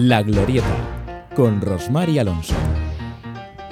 La Glorieta, con Rosmar y Alonso.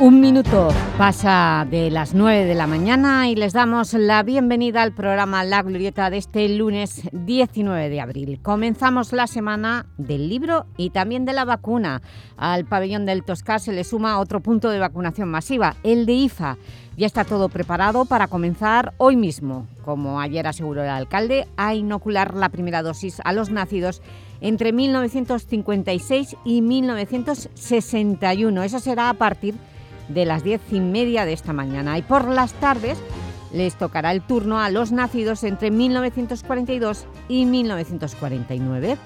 Un minuto pasa de las 9 de la mañana y les damos la bienvenida al programa La Glorieta de este lunes 19 de abril. Comenzamos la semana del libro y también de la vacuna. Al pabellón del Toscar se le suma otro punto de vacunación masiva, el de IFA. Ya está todo preparado para comenzar hoy mismo, como ayer aseguró el alcalde, a inocular la primera dosis a los nacidos entre 1956 y 1961. Eso será a partir de las diez y media de esta mañana. Y por las tardes les tocará el turno a los nacidos entre 1942 y 1949.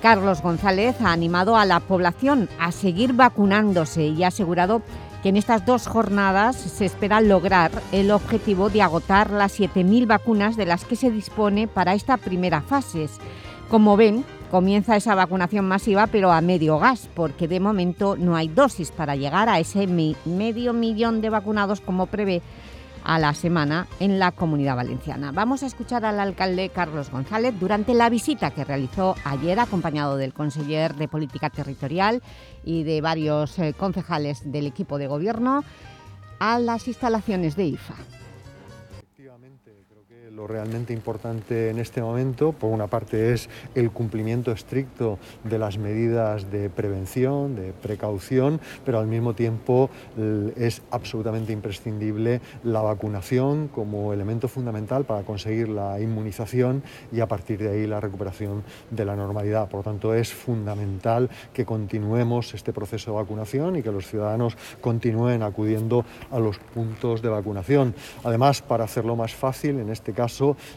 Carlos González ha animado a la población a seguir vacunándose y ha asegurado que en estas dos jornadas se espera lograr el objetivo de agotar las 7.000 vacunas de las que se dispone para esta primera fase. Como ven, comienza esa vacunación masiva, pero a medio gas, porque de momento no hay dosis para llegar a ese medio millón de vacunados como prevé a la semana en la Comunidad Valenciana. Vamos a escuchar al alcalde Carlos González durante la visita que realizó ayer acompañado del conseller de Política Territorial y de varios eh, concejales del equipo de gobierno a las instalaciones de IFA lo realmente importante en este momento, por una parte, es el cumplimiento estricto de las medidas de prevención, de precaución, pero al mismo tiempo es absolutamente imprescindible la vacunación como elemento fundamental para conseguir la inmunización y a partir de ahí la recuperación de la normalidad. Por lo tanto, es fundamental que continuemos este proceso de vacunación y que los ciudadanos continúen acudiendo a los puntos de vacunación. Además, para hacerlo más fácil, en este caso,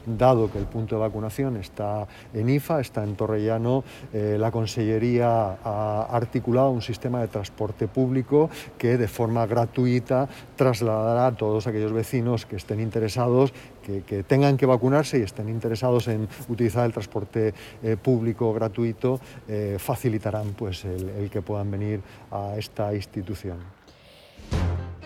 dado que el punto de vacunación está en IFA, está en Torrellano, eh, la Consellería ha articulado un sistema de transporte público que de forma gratuita trasladará a todos aquellos vecinos que estén interesados que, tengan que vacunarse y estén interesados en utilizar el transporte eh, público gratuito, eh, facilitarán pues, el que puedan venir a esta institución.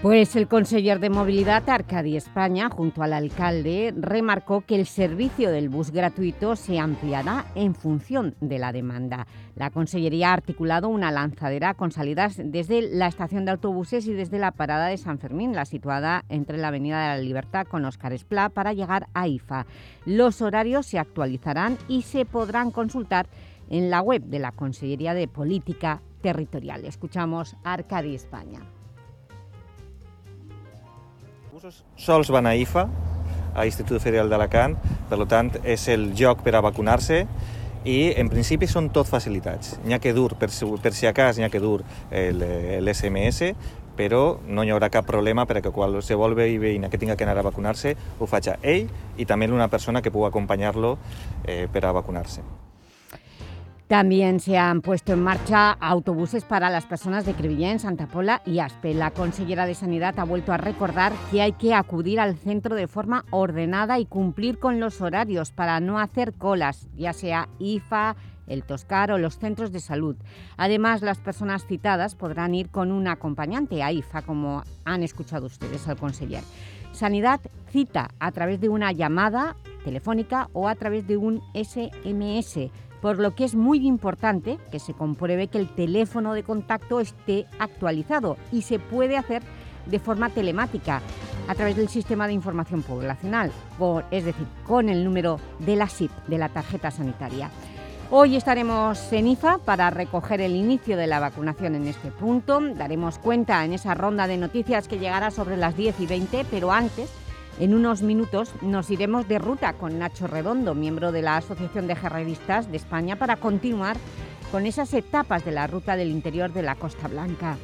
Pues el conseller de Movilidad Arcadi España, junto al alcalde, remarcó que el servicio del bus gratuito se ampliará en función de la demanda. La Consellería ha articulado una lanzadera con salidas desde la estación de autobuses y desde la parada de San Fermín, la situada entre la Avenida de la Libertad con Oscar Esplá, para llegar a IFA. Los horarios se actualizarán y se podrán consultar en la web de la Consellería de Política Territorial. Escuchamos Arcadi España. Busos sols van a IFA, a Institut Federal d'Alacant, per tant és el lloc per a vacunar-se i en principi són tot facilitats. N'hi ha que dur, per, per si a cas n'hi ha que dur l'SMS, però no hi haurà cap problema perquè qualsevol veïna que tinga que anar a vacunar-se ho a ell i també una persona que pugui acompanyar-lo eh, per a vacunar-se. También se han puesto en marcha autobuses para las personas de Crevillén, Santa Pola y Aspe. La consellera de Sanidad ha vuelto a recordar que hay que acudir al centro de forma ordenada y cumplir con los horarios para no hacer colas, ya sea IFA, el Toscar o los centros de salud. Además, las personas citadas podrán ir con un acompañante a IFA, como han escuchado ustedes al conseller. Sanidad cita a través de una llamada telefónica o a través de un SMS por lo que es muy importante que se compruebe que el teléfono de contacto esté actualizado y se puede hacer de forma telemática a través del Sistema de Información Poblacional, es decir, con el número de la SIP, de la tarjeta sanitaria. Hoy estaremos en IFA para recoger el inicio de la vacunación en este punto. Daremos cuenta en esa ronda de noticias que llegará sobre las 10 y 20, pero antes en unos minutos nos iremos de ruta con Nacho Redondo, miembro de la Asociación de Guerreristas de España, para continuar con esas etapas de la ruta del interior de la Costa Blanca.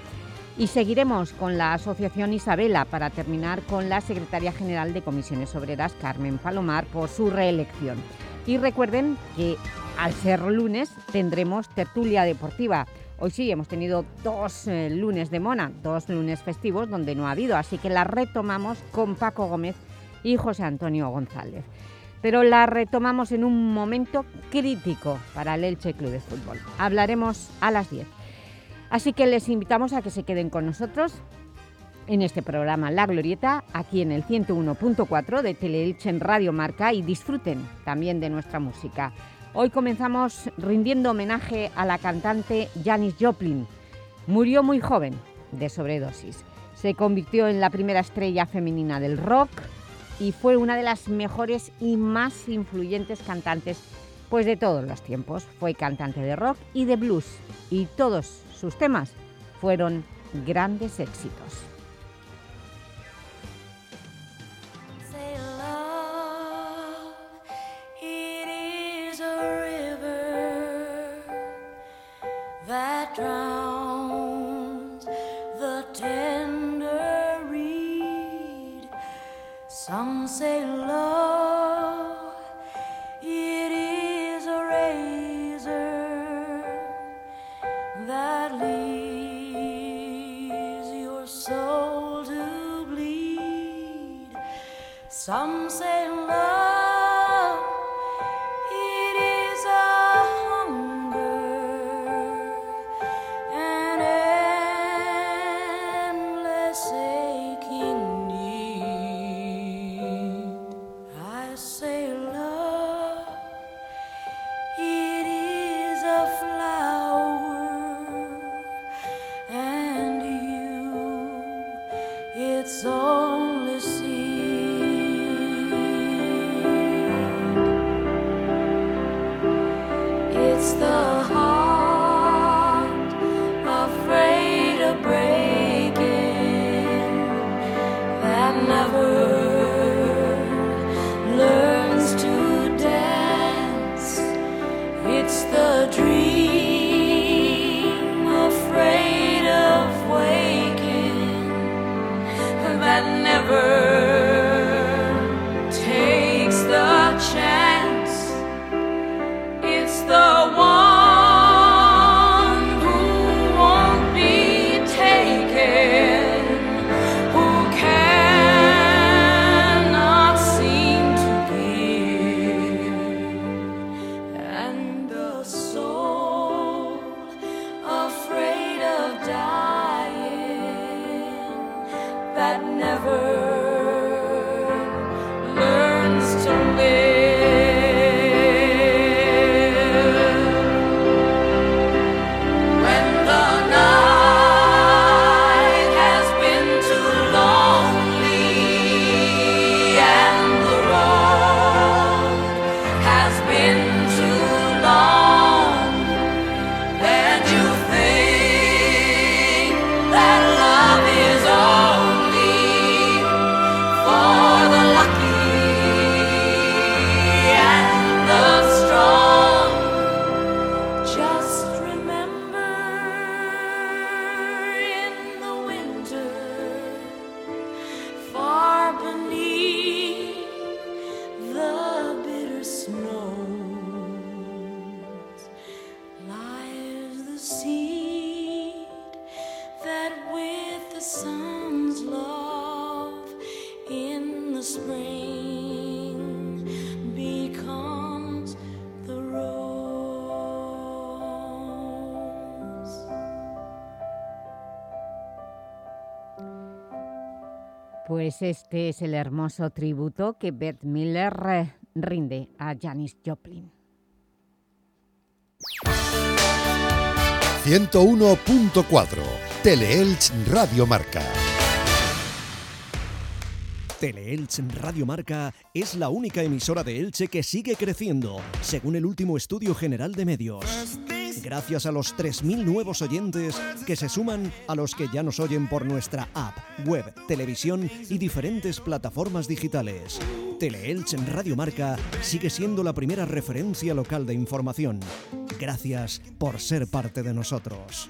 Y seguiremos con la Asociación Isabela para terminar con la Secretaria General de Comisiones Obreras, Carmen Palomar, por su reelección. Y recuerden que al ser lunes tendremos tertulia deportiva. Hoy sí, hemos tenido dos eh, lunes de mona, dos lunes festivos donde no ha habido, así que la retomamos con Paco Gómez y José Antonio González. Pero la retomamos en un momento crítico para el Elche Club de Fútbol. Hablaremos a las 10. Así que les invitamos a que se queden con nosotros en este programa La Glorieta, aquí en el 101.4 de Teleelche en Radio Marca y disfruten también de nuestra música. Hoy comenzamos rindiendo homenaje a la cantante Janis Joplin. Murió muy joven de sobredosis. Se convirtió en la primera estrella femenina del rock y fue una de las mejores y más influyentes cantantes pues de todos los tiempos. Fue cantante de rock y de blues y todos sus temas fueron grandes éxitos. Some say love, it is a razor that leaves your soul to bleed. Some say este es el hermoso tributo que Bert Miller eh, rinde a Janis Joplin. 101.4 Teleelch Radio Marca. Teleelch Radio Marca es la única emisora de Elche que sigue creciendo, según el último estudio general de medios. Gracias a los 3.000 nuevos oyentes que se suman a los que ya nos oyen por nuestra app, web, televisión y diferentes plataformas digitales. Teleelch Radio Marca sigue siendo la primera referencia local de información. Gracias por ser parte de nosotros.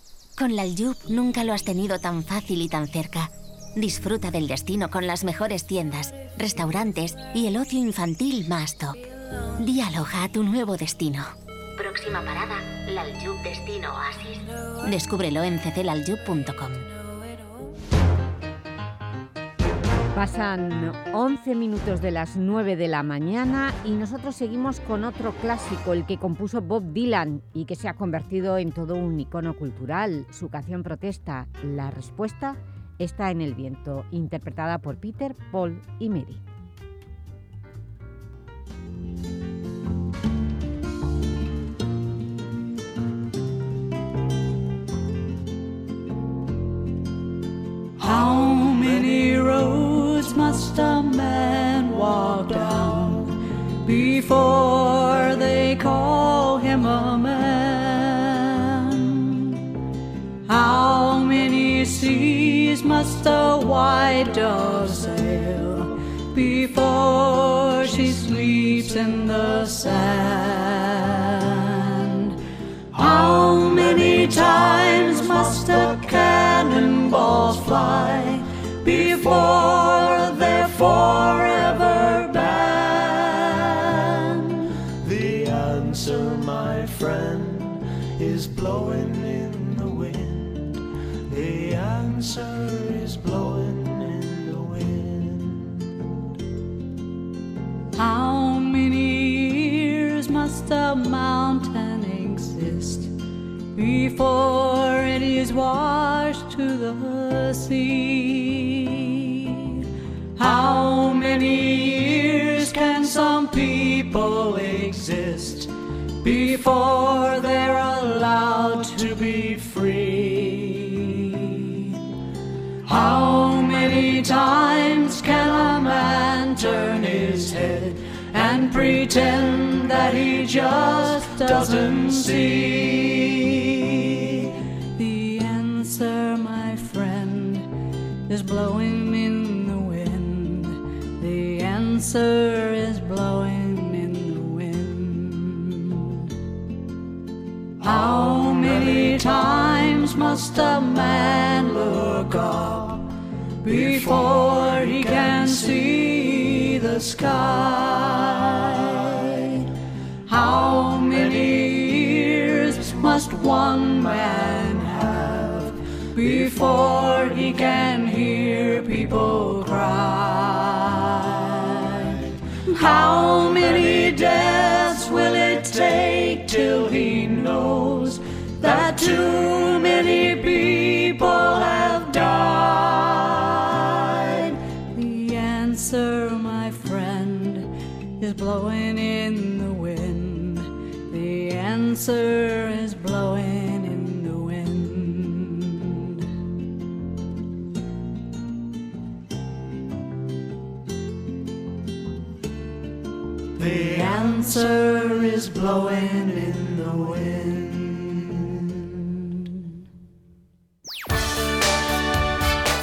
Con la Aljub nunca lo has tenido tan fácil y tan cerca. Disfruta del destino con las mejores tiendas, restaurantes y el ocio infantil más top. Di aloja a tu nuevo destino. Próxima parada, Laljub Destino Oasis. Descúbrelo en cclaljub.com. Pasan 11 minutos de las 9 de la mañana y nosotros seguimos con otro clásico, el que compuso Bob Dylan y que se ha convertido en todo un icono cultural. Su canción protesta, La respuesta está en el viento, interpretada por Peter, Paul y Mary. How many must a man walk down before they call him a man? How many seas must a white dove sail before she sleeps in the sand? How many times must the cannonballs fly before they're forever banned? The answer, my friend, is blowing in the wind. The answer is blowing in the wind. How many years must a mountain exist before before they're allowed to be free? How many times can a man turn his head and pretend that he just doesn't see? The answer, my friend, is blowing in the wind. The answer times must a man look up before he can see the sky? How many years must one man have before he can hear people cry? How many deaths will it take till he knows too many people have died? The answer, my friend, is blowing in the wind. The answer is blowing in the wind. The answer is blowing in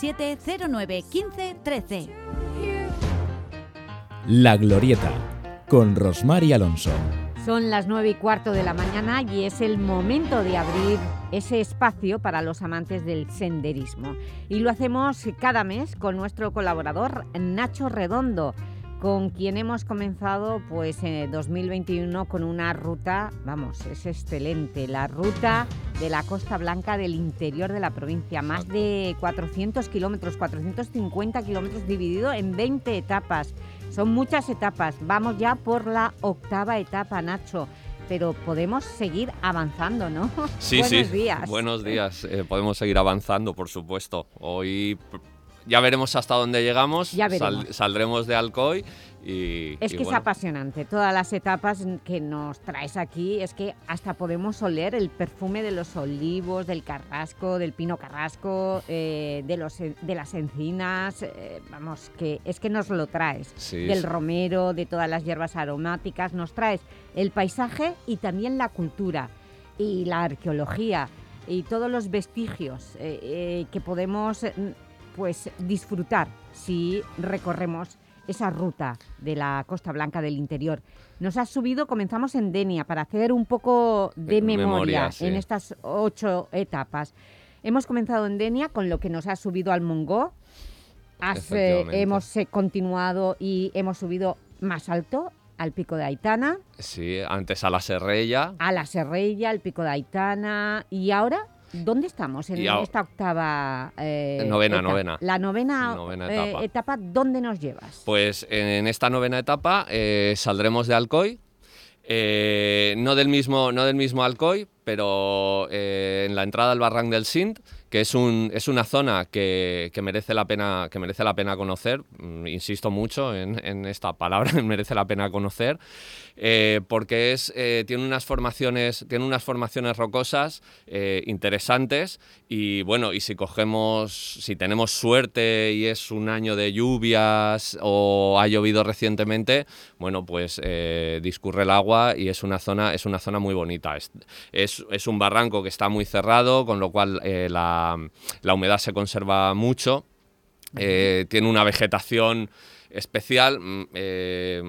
637 09 15 13. La Glorieta, con Rosmar y Alonso. Son las 9 y cuarto de la mañana y es el momento de abrir ese espacio para los amantes del senderismo. Y lo hacemos cada mes con nuestro colaborador Nacho Redondo, con quien hemos comenzado pues en 2021 con una ruta, vamos, es excelente, la ruta de la Costa Blanca del interior de la provincia, más de 400 kilómetros, 450 kilómetros dividido en 20 etapas. Son muchas etapas, vamos ya por la octava etapa, Nacho, pero podemos seguir avanzando, ¿no? Sí, Buenos sí. días. Buenos días. Eh, podemos seguir avanzando, por supuesto. Hoy ya veremos hasta dónde llegamos. Ya veremos. saldremos de Alcoy y... Es y que es apasionante. Todas las etapas que nos traes aquí es que hasta podemos oler el perfume de los olivos, del carrasco, del pino carrasco, eh, de, los, de las encinas. eh, vamos, que es que nos lo traes. Sí, del sí. romero, de todas las hierbas aromáticas. Nos traes el paisaje y también la cultura y la arqueología y todos los vestigios eh, que podemos eh, pues, disfrutar si recorremos esa ruta de la Costa Blanca del interior. Nos has subido, comenzamos en Denia, para hacer un poco de memoria, memoria, sí. en estas ocho etapas. Hemos comenzado en Denia con lo que nos has subido al Mongó, Has, eh, hemos eh, continuado y hemos subido más alto, al Pico de Aitana, Sí, antes a la Serrella. a la Serrella, al Pico de Aitana y ahora... ¿Dónde estamos en Y esta octava eh, Novena, etapa? novena. La novena, Novena eh, etapa. ¿dónde nos llevas? Pues en esta novena etapa eh, saldremos de Alcoy, no, del mismo, no del mismo Alcoy, pero en la entrada al Barranc del Sint, que es, un, es una zona que, que merece la pena, que merece la pena conocer, mm, insisto mucho en, en esta palabra, merece la pena conocer, eh, porque es, eh, tiene, unas formaciones, tiene unas formaciones rocosas eh, interesantes y bueno, y si cogemos, si tenemos suerte y es un año de lluvias o ha llovido recientemente, bueno, pues eh, discurre el agua y es una zona, es una zona muy bonita. Es, es, es un barranco que está muy cerrado, con lo cual eh, la, la humedad se conserva mucho. Eh, tiene una vegetación especial, mm, eh,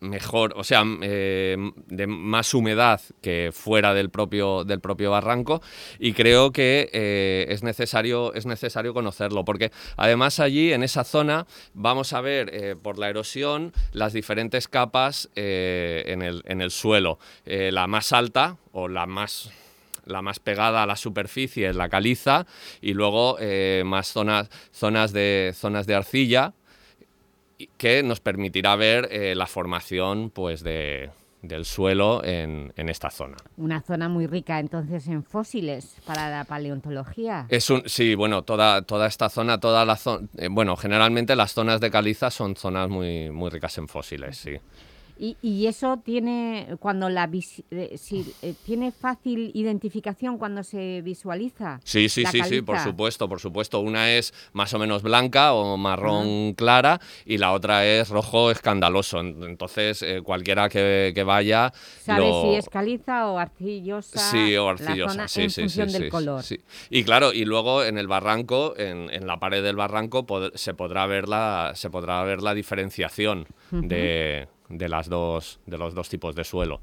mejor, o sea, eh, de más humedad que fuera del propio, del propio barranco y creo que eh, es, necesario, es necesario conocerlo porque además allí en esa zona vamos a ver eh, por la erosión las diferentes capas en, el, en el suelo. La más alta o la más la más pegada a la superficie es la caliza y luego más zonas, de, zonas de arcilla que nos permitirá ver eh, la formación pues, de, del suelo en, en esta zona. Una zona muy rica entonces en fósiles para la paleontología. Es un, sí, bueno, toda, toda esta zona, toda la zona, bueno, generalmente las zonas de caliza son zonas muy, muy ricas en fósiles, sí. Y, y eso tiene cuando la eh, si, eh, tiene fácil identificación cuando se visualiza. Sí, sí, la sí, sí, por supuesto, por supuesto. Una es más o menos blanca o marrón clara y la otra es rojo escandaloso. En- Entonces, eh, cualquiera que, que vaya... ¿Sabes lo- si es caliza o arcillosa? Sí, o la arcillosa, zona sí, en sí, función sí, del sí, color. Y claro, y luego en el barranco, en, en la pared del barranco, pod- se podrá ver la, se podrá ver la diferenciación de, de las dos, de los dos tipos de suelo.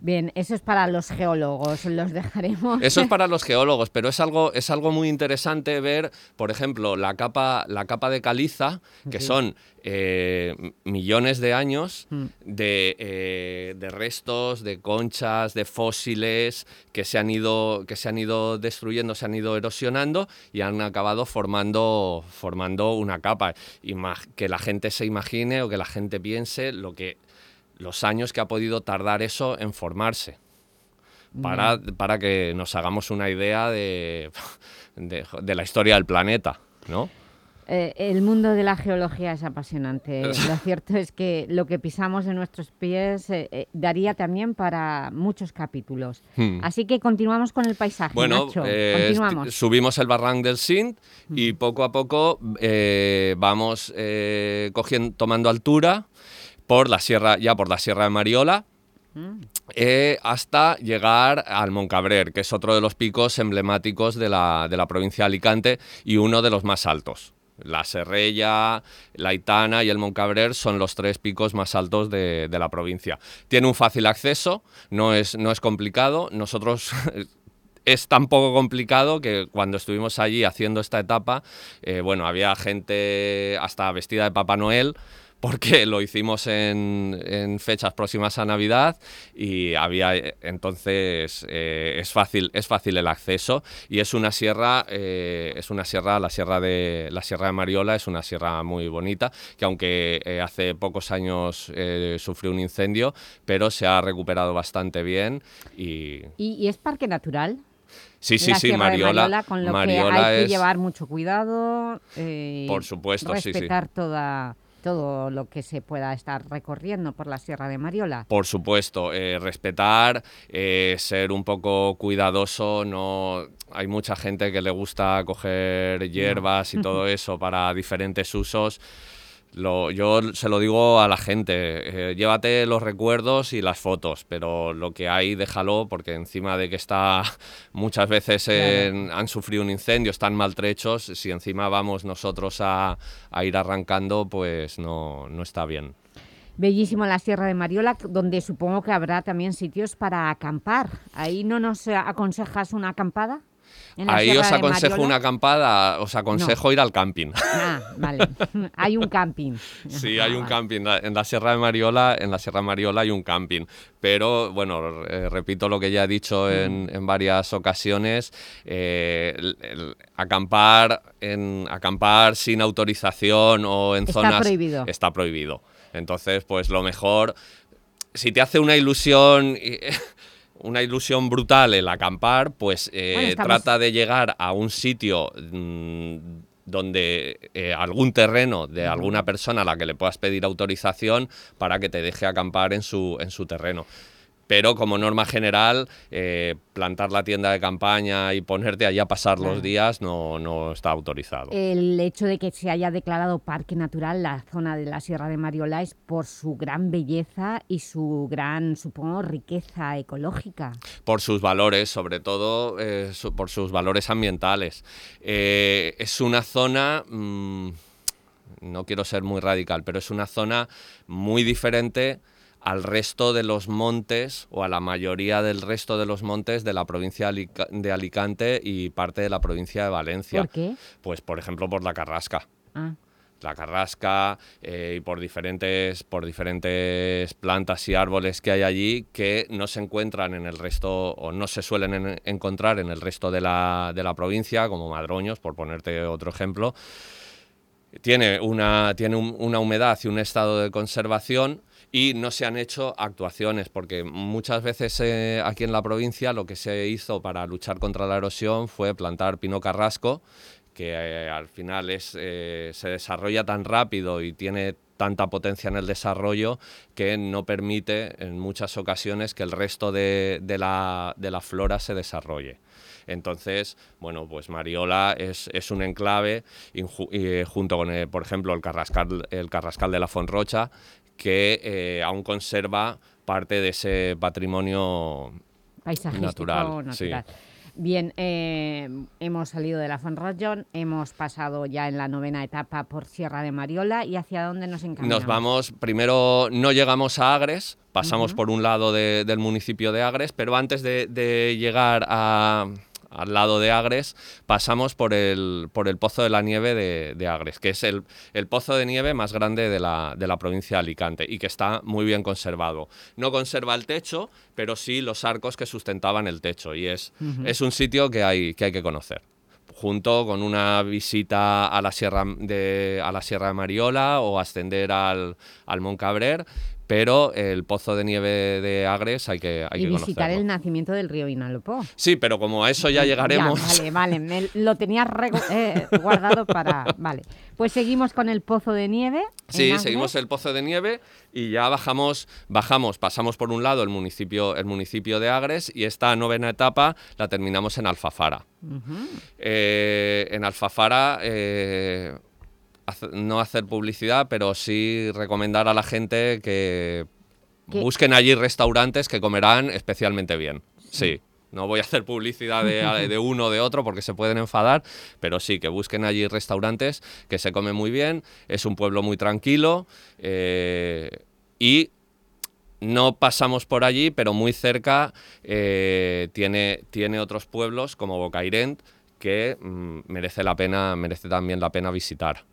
Bien, eso es para los geólogos, los dejaremos. Eso es para los geólogos, pero es algo, es algo muy interesante ver, por ejemplo, la capa, la capa de caliza, que Sí. son eh, millones de años Mm. de, eh, de restos, de conchas, de fósiles que se, han ido, que se han ido destruyendo, se han ido erosionando y han acabado formando, formando una capa. Ima- que la gente se imagine o que la gente piense lo que los años que ha podido tardar eso en formarse para, para que nos hagamos una idea de, de, de la historia del planeta, ¿no? Eh, el mundo de la geología es apasionante. Lo cierto es que lo que pisamos en nuestros pies eh, eh, daría también para muchos capítulos. Hmm. Así que continuamos con el paisaje, Bueno, Nacho. eh, continuamos. subimos el barranc del Sint y poco a poco eh, vamos eh, cogiendo, tomando altura por la sierra, ya por la sierra de Mariola, Mm. eh, hasta llegar al Moncabrer, que es otro de los picos emblemáticos de la, de la provincia de Alicante y uno de los más altos. La Serrella, la Itana y el Moncabrer son los tres picos más altos de, de la provincia. Tiene un fácil acceso, no es, no es complicado. Nosotros es tan poco complicado que cuando estuvimos allí haciendo esta etapa, eh, bueno, había gente hasta vestida de Papá Noel porque lo hicimos en, en fechas próximas a Navidad y había eh, entonces eh, es fácil es fácil el acceso y es una sierra eh, es una sierra la sierra de la sierra de Mariola es una sierra muy bonita que aunque eh, hace pocos años sufrió un incendio pero se ha recuperado bastante bien y ¿Y, y es parque natural? Sí, sí, la sí, de Mariola, con lo Mariola que hay es... que llevar mucho cuidado. eh, Por supuesto, sí, sí. respetar toda todo lo que se pueda estar recorriendo por la Sierra de Mariola. Por supuesto, eh, respetar, eh, ser un poco cuidadoso, no hay mucha gente que le gusta coger hierbas y todo eso para diferentes usos. Lo- yo se lo digo a la gente, eh, llévate los recuerdos y las fotos, pero lo que hay déjalo porque encima de que está muchas veces en- han sufrido un incendio, están maltrechos, si encima vamos nosotros a, a ir arrancando, pues no, no está bien. Bellísimo la Sierra de Mariola, donde supongo que habrá también sitios para acampar. ¿Ahí no nos aconsejas una acampada? ¿En la Ahí os aconsejo una acampada, os aconsejo ir al camping. Ah, vale. hay un camping. Sí, hay un camping. La- En la Sierra de Mariola, en la Sierra de Mariola hay un camping. Pero, bueno, eh, repito lo que ya he dicho en, en varias ocasiones. eh, el- el acampar, en, acampar sin autorización o en Está zonas... prohibido. Está prohibido. Entonces, pues lo mejor... Si te hace una ilusión... Una ilusión brutal el acampar, pues eh, Bueno, estamos- trata de llegar a un sitio mm, donde eh, algún terreno de alguna persona a la que le puedas pedir autorización para que te deje acampar en su, en su terreno. Pero como norma general, eh, plantar la tienda de campaña y ponerte allí a pasar los días no, no está autorizado. El hecho de que se haya declarado parque natural la zona de la Sierra de Mariola es por su gran belleza y su gran, supongo, riqueza ecológica. por sus valores, sobre todo eh, su- por sus valores ambientales. Eh, es una zona, mm, no quiero ser muy radical, pero es una zona muy diferente al resto de los montes o a la mayoría del resto de los montes de la provincia de Alica- de Alicante y parte de la provincia de Valencia. ¿Por qué? Pues por ejemplo por la Carrasca Ah, la carrasca eh, y por diferentes, por diferentes plantas y árboles que hay allí que no se encuentran en el resto o no se suelen en- encontrar en el resto de la, de la provincia, como madroños, por ponerte otro ejemplo. Tiene, una, tiene un- una humedad y un estado de conservación y no se han hecho actuaciones, porque muchas veces eh, aquí en la provincia lo que se hizo para luchar contra la erosión fue plantar pino carrasco, que eh, al final es, eh, se desarrolla tan rápido y tiene tanta potencia en el desarrollo que no permite en muchas ocasiones que el resto de, la, de la flora se desarrolle. Entonces, bueno, pues Mariola es, es un enclave junto con, por ejemplo, el Carrascal, el Carrascal de la Fonrocha, que eh, aún conserva parte de ese patrimonio paisajístico natural. natural. sí. Bien, eh, hemos salido de la Fonrallón, hemos pasado ya en la novena etapa por Sierra de Mariola y ¿hacia dónde nos encaminamos? Nos vamos, primero no llegamos a Agres, pasamos por un lado de- del municipio de Agres, pero antes de, de llegar a- al lado de Agres, pasamos por el, por el Pozo de la Nieve de, de Agres, que es el, el pozo de nieve más grande de la, de la provincia de Alicante y que está muy bien conservado. No conserva el techo, pero sí los arcos que sustentaban el techo y es, es un sitio que hay que, hay que conocer junto con una visita a la Sierra de, a la Sierra de Mariola o ascender al, al Moncabrer, pero el pozo de nieve de Agres hay que, hay y que visitar conocerlo. el nacimiento del río Vinalopó. Sí, pero como a eso ya llegaremos... vale, vale, me lo tenía eh, guardado para... Vale, pues seguimos con el Pozo de Nieve. Sí, seguimos el Pozo de Nieve y ya bajamos, bajamos, pasamos por un lado el municipio, el municipio de Agres y esta novena etapa la terminamos en Alfafara. Eh, en Alfafara, eh, no hacer publicidad, pero sí recomendar a la gente que Que- busquen allí restaurantes que comerán especialmente bien. Sí. No voy a hacer publicidad de, de uno o de otro porque se pueden enfadar, pero sí, que busquen allí restaurantes que se come muy bien, es un pueblo muy tranquilo eh, y no pasamos por allí, pero muy cerca eh, tiene, tiene otros pueblos como Bocairent que mm, merece la pena, merece también la pena visitar.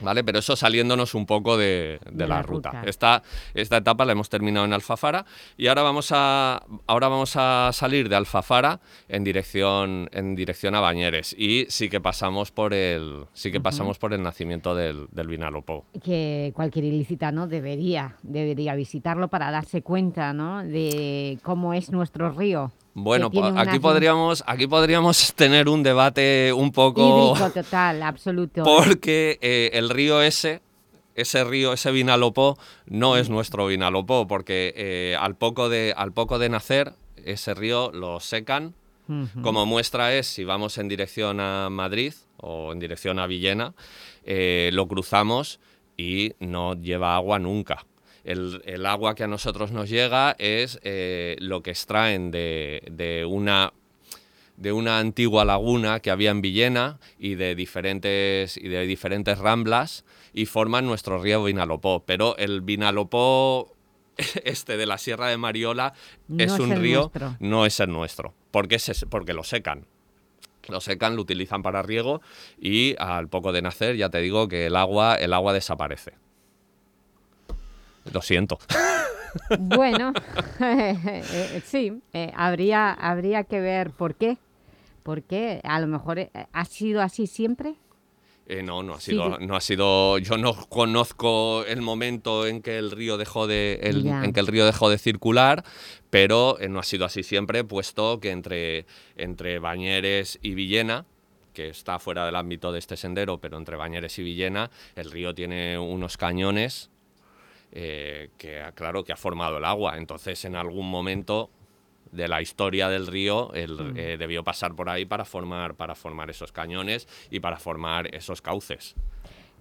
¿Vale? Pero eso saliéndonos un poco de, de De la, la ruta. ruta. Esta, esta etapa la hemos terminado en Alfafara y ahora vamos a, ahora vamos a salir de Alfafara en dirección, en dirección a Bañeres y sí que pasamos por el, sí que pasamos por el nacimiento del, del Vinalopó. que cualquier ilicitano debería, debería visitarlo para darse cuenta ¿no? de cómo es nuestro río. Bueno, po- aquí podríamos, aquí podríamos tener un debate un poco... Hídrico total, absoluto. Porque eh, el río ese, ese río, ese Vinalopó, no es nuestro Vinalopó, porque eh, al, poco de, al poco de nacer, ese río lo secan. Como muestra es, si vamos en dirección a Madrid o en dirección a Villena, eh, lo cruzamos y no lleva agua nunca. El, el agua que a nosotros nos llega es eh, lo que extraen de, de una de una antigua laguna que había en Villena y de diferentes, y de diferentes ramblas y forman nuestro río Vinalopó. Pero el Vinalopó este de la Sierra de Mariola No es es un río, nuestro. no es el nuestro, porque, se- porque lo secan. Lo secan, lo utilizan para riego y al poco de nacer ya te digo que el agua, el agua desaparece. Lo siento. Bueno, eh, sí, eh, habría, habría que ver por qué. ¿Por qué? A lo mejor eh, ha sido así siempre. Eh, no, no ha sido, no ha sido. Yo no conozco el momento en que el río dejó de, el- en que el río dejó de circular, pero eh, no ha sido así siempre, puesto que entre, entre Bañeres y Villena, que está fuera del ámbito de este sendero, pero entre Bañeres y Villena, el río tiene unos cañones eh, que, ha- claro, que ha formado el agua. Entonces, en algún momento de la historia del río, el, Mm. eh, debió pasar por ahí para formar, para formar esos cañones y para formar esos cauces.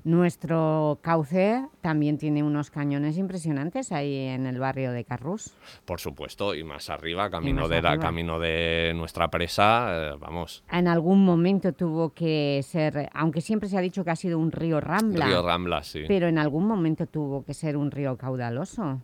Nuestro cauce también tiene unos cañones impresionantes ahí en el barrio de Carrús. Por supuesto, y más arriba, camino, más de, la, camino de nuestra presa, eh, vamos, En algún momento tuvo que ser, aunque siempre se ha dicho que ha sido un río Rambla, río Rambla, sí. pero en algún momento tuvo que ser un río caudaloso.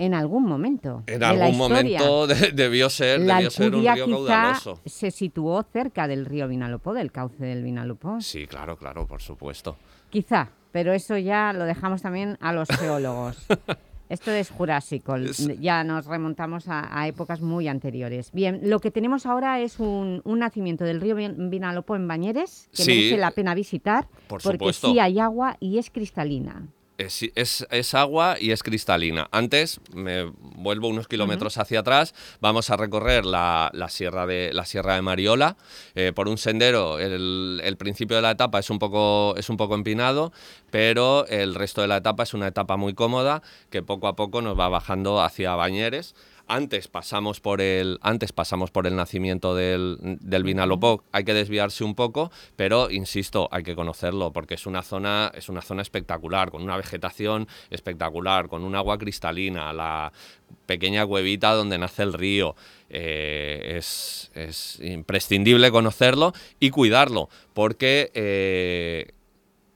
En algún momento. en de algún momento de- debió ser, La debió ser un río quizá caudaloso. se situó cerca del río Vinalopó, del cauce del Vinalopó. Sí, claro, claro, por supuesto. Quizá, pero eso ya lo dejamos también a los geólogos. Esto es jurásico, ya nos remontamos a, a épocas muy anteriores. Bien, lo que tenemos ahora es un, un nacimiento del río Vin- Vinalopó en Bañeres, que Sí. merece la pena visitar, Por porque sí hay agua y es cristalina. Es, es- es agua y es cristalina. Antes, me vuelvo unos kilómetros hacia atrás, vamos a recorrer la, la sierra, de, la sierra de Mariola eh, por un sendero. El, el principio de la etapa es un, poco, es un poco empinado, pero el resto de la etapa es una etapa muy cómoda que poco a poco nos va bajando hacia Bañeres. Antes pasamos por el, antes pasamos por el nacimiento del, del Vinalopó, hay que desviarse un poco, pero insisto, hay que conocerlo porque es una zona, es una zona espectacular, con una vegetación espectacular, con un agua cristalina, la pequeña cuevita donde nace el río. Eh, es, es imprescindible conocerlo y cuidarlo, porque eh,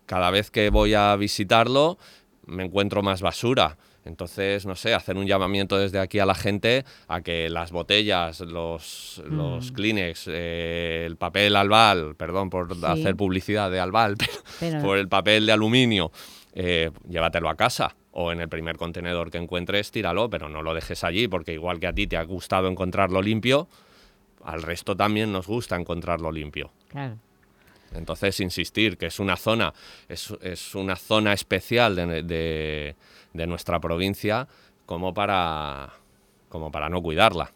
cada vez que voy a visitarlo me encuentro más basura. Entonces, no sé, hacer un llamamiento desde aquí a la gente a que las botellas, los, los Mm. Kleenex, eh, el papel albal, perdón por Sí. hacer publicidad de albal, pero, Pero- por el papel de aluminio, eh, llévatelo a casa o en el primer contenedor que encuentres, tíralo, pero no lo dejes allí, porque igual que a ti te ha gustado encontrarlo limpio, al resto también nos gusta encontrarlo limpio. Claro. Entonces, insistir que es una zona, es, es una zona especial de, de- de nuestra provincia como para, como para no cuidarla.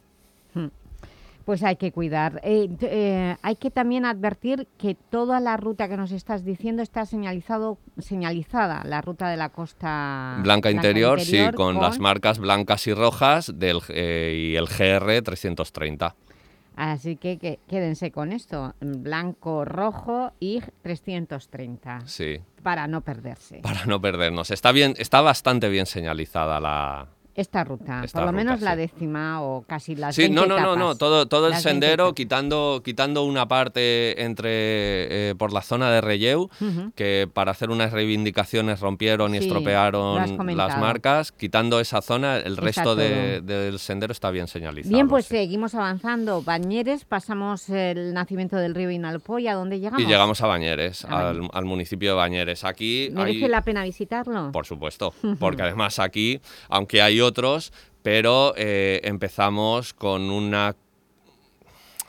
Pues hay que cuidar. Eh, eh, hay que también advertir que toda la ruta que nos estás diciendo está señalizado, señalizada, la ruta de la costa Blanca interior, sí, con, las marcas blancas y rojas del, eh, y el GR 330. Así que, que quédense con esto, blanco, rojo y 330, Sí, para no perderse. para no perdernos. Está bien, está bastante bien señalizada la, Esta ruta, Esta por lo ruta, menos la décima o casi las Sí, 20 no, no, no, etapas. no, todo, todo el Las 20 sendero, quitando, quitando una parte entre eh, por la zona de Relleu, que para hacer unas reivindicaciones rompieron y Sí, estropearon las marcas, quitando esa zona, el resto de- del sendero está bien señalizado. Bien, pues sí. seguimos avanzando. Bañeres, pasamos el nacimiento del río Inalpó y ¿a dónde llegamos? Y llegamos a Bañeres, A al, al municipio de Bañeres. Aquí ¿Merece hay- la pena visitarlo? Por supuesto, porque además aquí, aunque hay otros, pero eh, empezamos con una...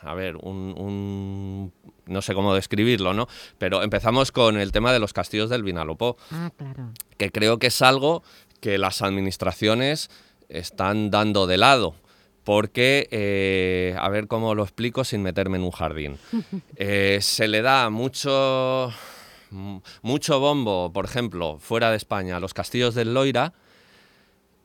A ver, un, un- No sé cómo describirlo, ¿no? Pero empezamos con el tema de los castillos del Vinalopó, Ah, claro. que creo que es algo que las administraciones están dando de lado, porque, eh, a ver cómo lo explico sin meterme en un jardín. Eh, se le da mucho, mucho bombo, por ejemplo, fuera de España, a los castillos del Loira,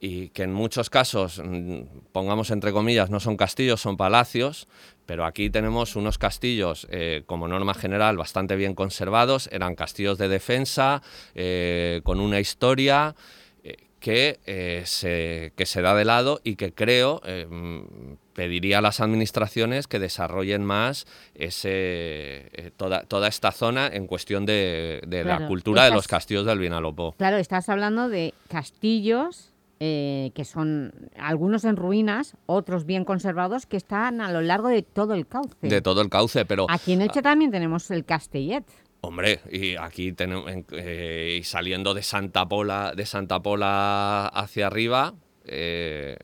y que en muchos casos, mm, pongamos entre comillas, no son castillos, son palacios, pero aquí tenemos unos castillos, eh, como norma general, bastante bien conservados, eran castillos de defensa, eh, con una historia eh, que, se, que se da de lado y que creo mm, pediría a las administraciones que desarrollen más ese, toda, toda esta zona en cuestión de, de la cultura de los castillos del Vinalopó. Claro, estás hablando de castillos eh, que son algunos en ruinas, otros bien conservados, que están a lo largo de todo el cauce. De todo el cauce, pero Aquí en Elche también tenemos el Castellet. Hombre, y aquí tenemos eh, y saliendo de Santa Pola, de Santa Pola hacia arriba, eh,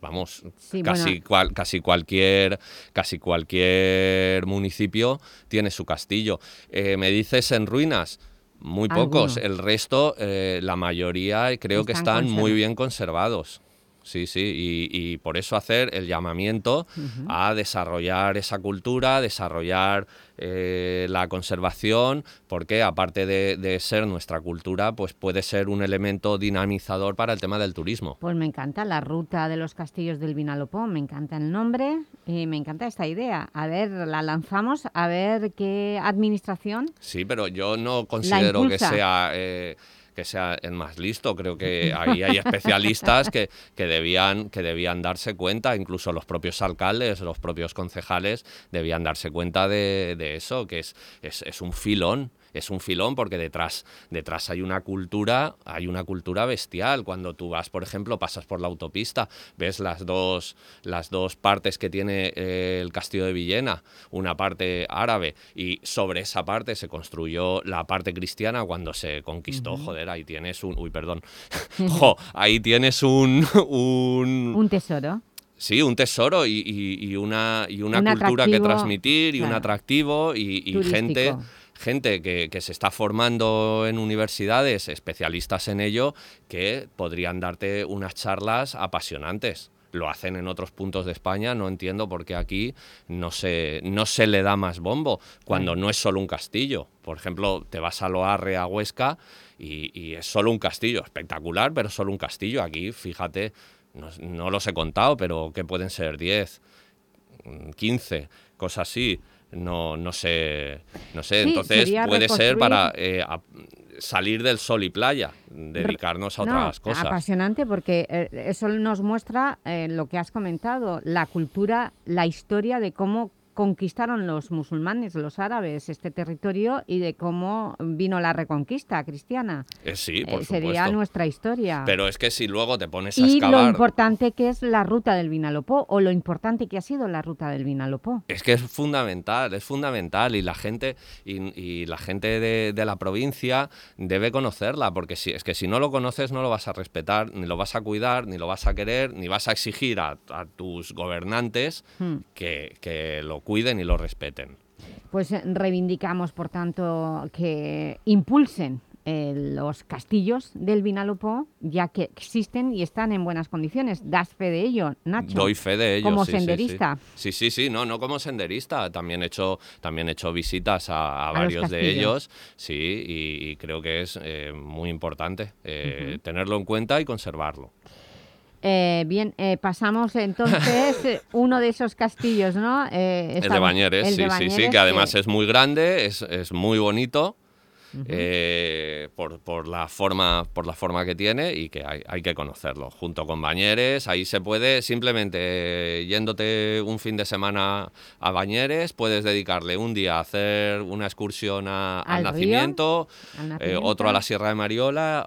vamos, Sí, casi bueno. cual- casi cualquier casi cualquier municipio tiene su castillo. Me dices en ruinas. Muy pocos, Algunos. el resto, eh, la mayoría creo que Están muy bien conservados. Sí, sí, y, y por eso hacer el llamamiento a desarrollar esa cultura, desarrollar eh, la conservación, porque aparte de, de ser nuestra cultura, pues puede ser un elemento dinamizador para el tema del turismo. Pues me encanta la ruta de los castillos del Vinalopó, me encanta el nombre y me encanta esta idea. A ver, la lanzamos, a ver qué administración... Sí, pero yo no considero que sea... eh, que sea el más listo, creo que ahí hay especialistas que, que, debían, que debían darse cuenta, incluso los propios alcaldes, los propios concejales debían darse cuenta de, de eso, que es, es, es un filón, es un filón porque detrás, detrás hay una cultura, hay una cultura bestial. Cuando tú vas, por ejemplo, pasas por la autopista, ves las dos, las dos partes que tiene eh, el castillo de Villena, una parte árabe, y sobre esa parte se construyó la parte cristiana cuando se conquistó. Joder, ahí tienes un. Uy, perdón. Jo, ahí tienes un. un Un tesoro. Sí, un tesoro y, y- y una, y una Un cultura que transmitir y un atractivo y, gente, gente que, que se está formando en universidades, especialistas en ello, que podrían darte unas charlas apasionantes. Lo hacen en otros puntos de España, no entiendo por qué aquí no se, no se le da más bombo, cuando no es solo un castillo. Por ejemplo, te vas a Loarre, a Huesca, y, y es solo un castillo, espectacular, pero solo un castillo. Aquí, fíjate, no, no los he contado, pero que pueden ser 10, mm, 15, cosas así. No, no sé, no sé. Sí, Entonces puede ser para eh, a- salir del sol y playa, dedicarnos a No, otras cosas. apasionante porque eh, eso nos muestra eh, lo que has comentado, la cultura, la historia de cómo conquistaron los musulmanes, los árabes, este territorio y de cómo vino la reconquista cristiana. Eh, sí, Eh, por sería supuesto. nuestra historia. Pero es que si luego te pones a y lo excavar... importante que es la ruta del Vinalopó o lo importante que ha sido la ruta del Vinalopó. Es que es fundamental, es fundamental y la gente y, y la gente de, de la provincia debe conocerla porque si es que si no lo conoces no lo vas a respetar, ni lo vas a cuidar, ni lo vas a querer, ni vas a exigir a, a tus gobernantes Hmm. que, que lo cuiden y lo respeten. Pues eh, reivindicamos, por tanto, que impulsen eh, los castillos del Vinalopó, ya que existen y están en buenas condiciones. Das fe de ello, Nacho. Doy fe de ello. Como sí, sí, sí. senderista. Sí, sí, sí, no, no como senderista. También he hecho, también he hecho visitas a, a los varios de ellos, sí, y, y creo que es eh, muy importante eh, tenerlo en cuenta y conservarlo. Eh, bien, eh, pasamos entonces eh, uno de esos castillos, ¿no? Eh, El de Bañeres, sí, sí, sí, que además es muy grande, es, es muy bonito. Eh, por, por la forma, por la forma que tiene y que hay, hay que conocerlo. Junto con Bañeres, ahí se puede simplemente eh, yéndote un fin de semana a Bañeres, puedes dedicarle un día a hacer una excursión a- al, Al río, nacimiento, al eh, nacimiento. otro a la Sierra de Mariola,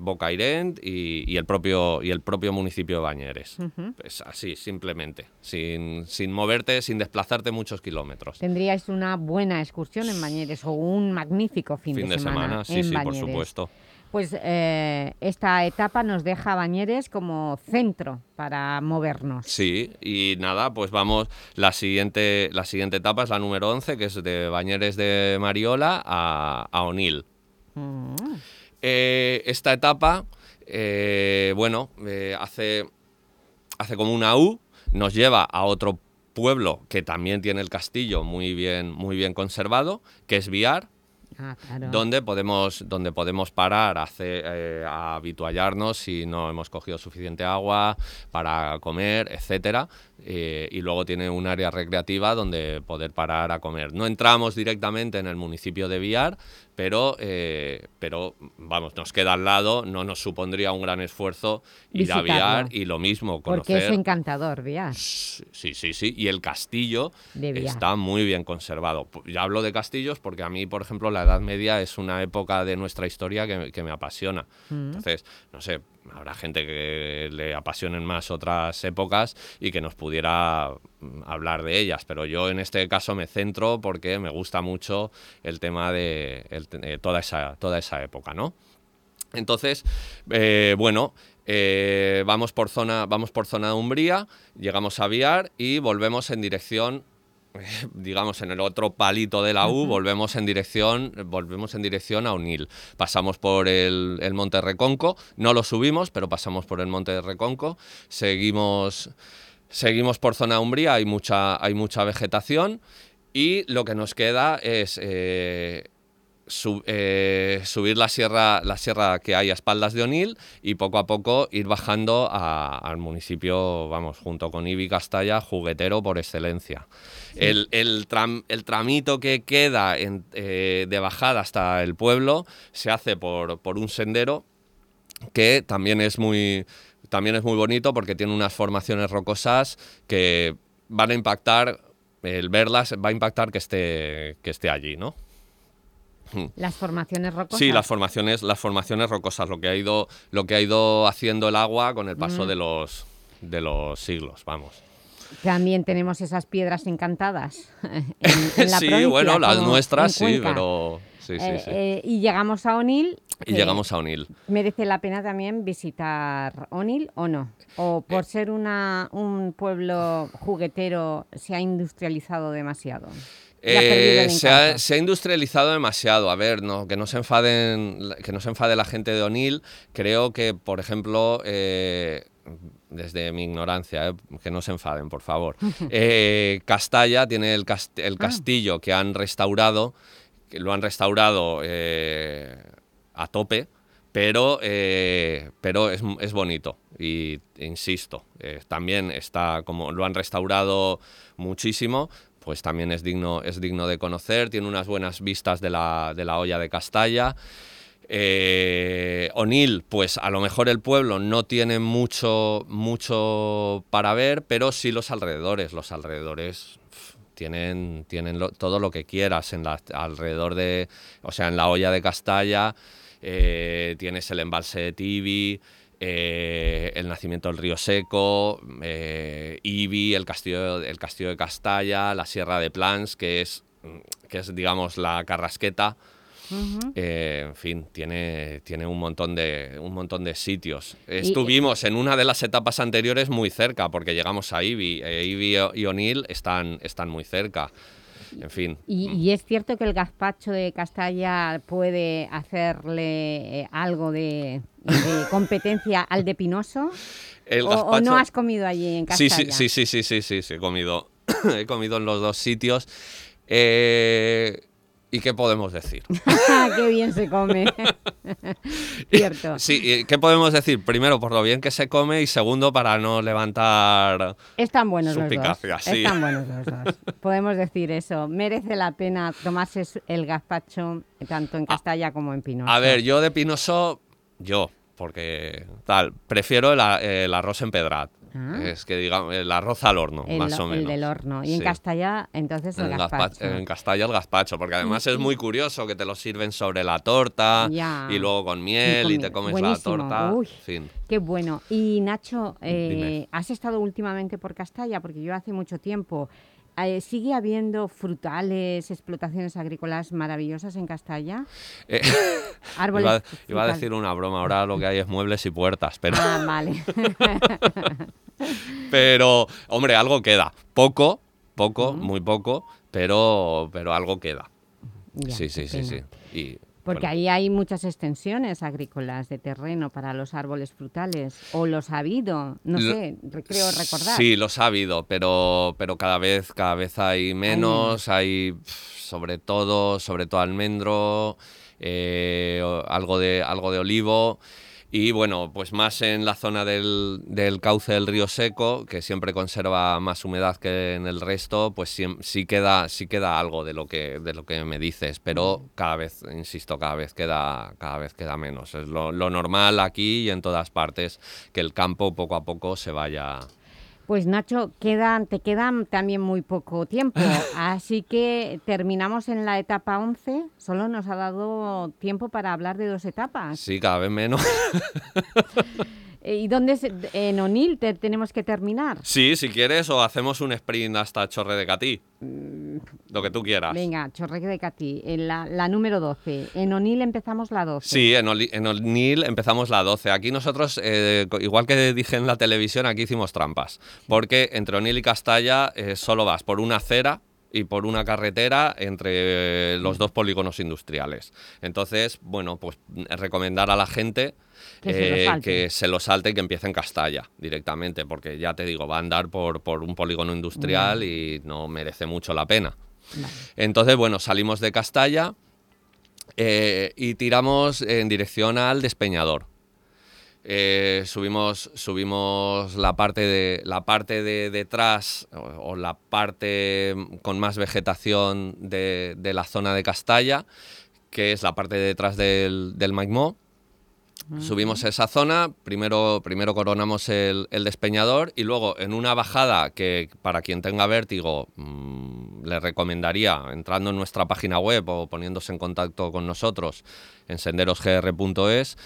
Bocairent y, y el propio, y el propio municipio de Bañeres. Pues así, simplemente, sin, sin moverte, sin desplazarte muchos kilómetros. Tendríais una buena excursión en Bañeres o un magnífico fin, Fin de semana, sí, en sí, por supuesto. Pues eh, esta etapa nos deja Bañeres como centro para movernos. Sí, y nada, pues vamos, la siguiente, la siguiente etapa es la número 11, que es de Bañeres de Mariola a, a Onil. Mm. Eh, esta etapa, eh, bueno, hace, hace como una U, nos lleva a otro pueblo que también tiene el castillo muy bien, muy bien conservado, que es Viar, Ah, donde podemos, donde podemos parar hacer, eh, a habituallarnos si no hemos cogido suficiente agua para comer, etcétera. eh, y luego tiene un área recreativa donde poder parar a comer. No entramos directamente en el municipio de Villar, pero, eh, pero vamos, nos queda al lado, no nos supondría un gran esfuerzo ir a. Villar y lo mismo, Porque es conocer. encantador, Viar. Sí, sí, sí. Y el castillo Viar. está muy bien conservado. Ya hablo de castillos porque a mí, por ejemplo, la Edad Media es una época de nuestra historia que, que me apasiona. Mm. Entonces, no sé, habrá gente que le apasionen más otras épocas y que nos pudiera hablar de ellas, pero yo en este caso me centro porque me gusta mucho el tema de el eh, toda, esa, toda esa época, ¿no? Entonces, eh, bueno, eh, vamos, por zona, vamos por zona de Umbría, llegamos a Viar y volvemos en dirección, digamos, en el otro palito de la U, volvemos en dirección, volvemos en dirección a Unil. Pasamos por el, el Monte Reconco, no lo subimos, pero pasamos por el Monte Reconco, seguimos, seguimos por zona Umbría, hay mucha, hay mucha vegetación y lo que nos queda es eh, eh, subir la sierra, la sierra que hay a espaldas de Onil y poco a poco ir bajando a- al municipio, vamos, junto con Ibi Castalla, juguetero por excelencia. El, el tram- el tramito que queda en- eh, de bajada hasta el pueblo se hace por, por un sendero que también es muy también es muy bonito porque tiene unas formaciones rocosas que van a impactar el verlas va a impactar que esté que esté allí, ¿no? Mm. Las formaciones rocosas. Sí, las formaciones, las formaciones rocosas, lo que ha ido, lo que ha ido haciendo el agua con el paso Mm. de los de los siglos, vamos. También tenemos esas piedras encantadas en, en la sí, bueno, las nuestras sí, pero sí, sí, Eh, sí. eh, y llegamos a Onil. Y llegamos a Onil. ¿Merece la pena también visitar Onil o no? ¿O por Eh. ser una, un pueblo juguetero se ha industrializado demasiado? Ha Eh, se, ha, encanto. se ha industrializado demasiado. A ver, no, que no se enfaden, que no se enfade la gente de Onil. Creo que, por ejemplo, eh, desde mi ignorancia, eh, que no se enfaden, por favor. Eh, Castalla tiene el, cast- el castillo que han restaurado, que lo han restaurado eh, a tope, pero, eh, pero es, es bonito. Y insisto, eh, también está como lo han restaurado muchísimo, pues también es digno, es digno de conocer. Tiene unas buenas vistas de la, de la olla de Castalla. Eh, Onil, pues a lo mejor el pueblo no tiene mucho, mucho para ver, pero sí los alrededores. Los alrededores tienen, tienen todo lo que quieras en la, alrededor de, o sea, en la olla de Castalla. Eh, tienes el embalse de Tibi, eh, el nacimiento del río Seco, eh, Ibi, el castillo, el castillo de Castalla, la Sierra de Plans, que es, mm, que es digamos, la carrasqueta. Eh, en fin, tiene, tiene un, montón de, un montón de sitios. Estuvimos en una de las etapas anteriores muy cerca, porque llegamos a Ibi. Eh, Ibi y O'Neill están, están muy cerca. En fin, ¿Y, y es cierto que el gazpacho de Castalla puede hacerle eh, algo de, de competencia al de Pinoso? El ¿O- ¿O, no has comido allí en Sí, Castalla? sí, sí, sí, sí, sí, sí, sí, he comido, he comido en los dos sitios. Eh, ¿Y qué podemos decir? ¡Qué bien se come! Cierto. Sí, ¿y ¿qué podemos decir? Primero, por lo bien que se come y segundo, para no levantar Están buenos los dos. Sí. Están buenos los dos. Podemos decir eso. Merece la pena tomarse su- el gazpacho tanto en Castalla como en Pinoso. A ver, yo de Pinoso, yo, porque tal, prefiero el, a- el arroz en pedrat. Ah. Es que digamos, el arroz al horno, el, más o el menos. del horno. Y en. Castalla, entonces, el gazpacho. en Castalla el gazpacho, porque además es muy curioso que te lo sirven sobre la torta Ya. y luego con miel con y te comes Buenísimo. la torta. Uy. Fin. Qué bueno. Y Nacho, eh. ¿has estado últimamente por Castalla? Porque yo hace mucho tiempo. Eh, ¿Sigue habiendo frutales, explotaciones agrícolas maravillosas en Castalla? Eh, Árboles iba, iba a decir una broma, ahora lo que hay es muebles y puertas, pero, Ah, vale. pero hombre, algo queda. Poco, poco, muy poco, pero, pero algo queda. Ya, sí, sí, sí, sí. Y Porque Bueno. ahí hay muchas extensiones agrícolas de terreno para los árboles frutales. ¿O los ha habido? No sé, re- creo recordar. Sí, los ha habido, pero, pero cada vez cada vez hay menos, hay sobre todo, sobre todo almendro, eh, algo de algo de olivo y bueno, pues más en la zona del, del cauce del río seco, que siempre conserva más humedad que en el resto, pues siem- sí, queda sí queda algo de lo que de lo que me dices, pero cada vez, insisto, cada vez queda cada vez queda menos. Es lo, lo normal aquí y en todas partes que el campo poco a poco se vaya Pues Nacho, quedan, te quedan también muy poco tiempo, así que terminamos en la etapa 11. Solo nos ha dado tiempo para hablar de dos etapas. Sí, cada vez menos. Eh, ¿Y dónde se- en Onil te- tenemos que terminar? Sí, si quieres, o hacemos un sprint hasta Chorre de Catí. Lo que tú quieras. Venga, Chorreque de Catí, en la, la número 12. En Onil empezamos la 12. Sí, en, O'Neill empezamos la 12. Aquí nosotros, eh, igual que dije en la televisión, aquí hicimos trampas. Porque entre O'Neill y Castalla eh, solo vas por una acera y por una carretera entre los dos polígonos industriales. Entonces, bueno, pues mm, recomendar a la gente Que se lo eh, salte. que se lo salte y que empiece en Castalla directamente, porque ya te digo, va a andar por, por un polígono industrial y no merece mucho la pena. Entonces, bueno, salimos de Castalla eh, y tiramos en dirección al despeñador. Eh, subimos, subimos la parte de la parte de detrás o, o la parte con más vegetación de, de la zona de Castalla, que es la parte de detrás del, del Maigmó. Subimos a esa zona, primero, primero coronamos el, el despeñador y luego en una bajada que para quien tenga vértigo mm, le recomendaría entrando en nuestra página web o poniéndose en contacto con nosotros en senderosgr.es,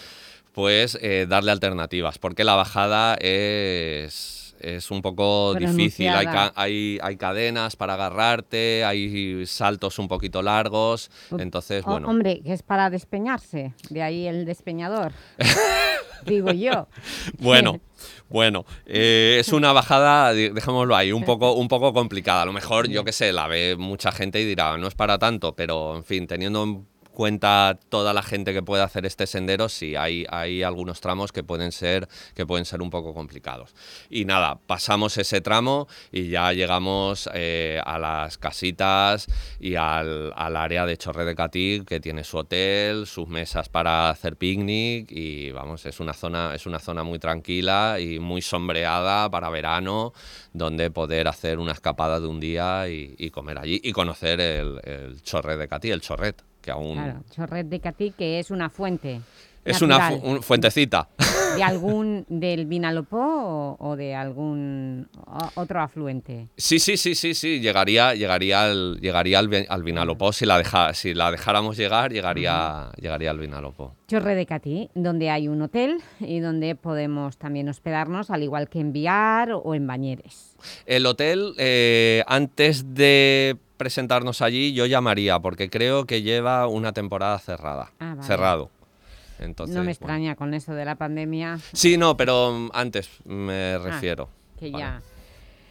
pues eh, darle alternativas, porque la bajada es, es un poco difícil, hay, ca- hay, hay cadenas para agarrarte, hay saltos un poquito largos, entonces Oh, bueno. Hombre, que es para despeñarse, de ahí el despeñador. Digo yo. Bueno, bueno, eh, es una bajada, dejémoslo ahí, un poco, un poco complicada. A lo mejor, yo qué sé, la ve mucha gente y dirá, no es para tanto, pero en fin, teniendo en cuenta toda la gente que puede hacer este sendero, sí, hay, hay algunos tramos que pueden, ser, que pueden ser un poco complicados. Y nada, pasamos ese tramo y ya llegamos eh, a las casitas y al, al área de Chorre de Catí, que tiene su hotel, sus mesas para hacer picnic y vamos, es una zona, es una zona muy tranquila y muy sombreada para verano, donde poder hacer una escapada de un día y, comer allí y conocer el, el Chorre de Catí, el Chorret, que aún Claro, Chorret de Catí, que es una fuente. es una natural. fu- un- fuentecita. ¿De algún, del Vinalopó o, o de algún otro afluente? Sí, sí, sí, sí, sí, llegaría, llegaría al, llegaría al, al Vinalopó. Si la, deja, si la dejáramos llegar, llegaría, llegaría al Vinalopó. Chorre de Catí, donde hay un hotel y donde podemos también hospedarnos, al igual que en Viar o en Bañeres. El hotel, eh, antes de presentarnos allí, yo llamaría, porque creo que lleva una temporada cerrada. Ah, vale. Cerrado. Entonces, no me bueno. extraña con eso de la pandemia. Sí, no, pero antes me refiero. que Vale. ya.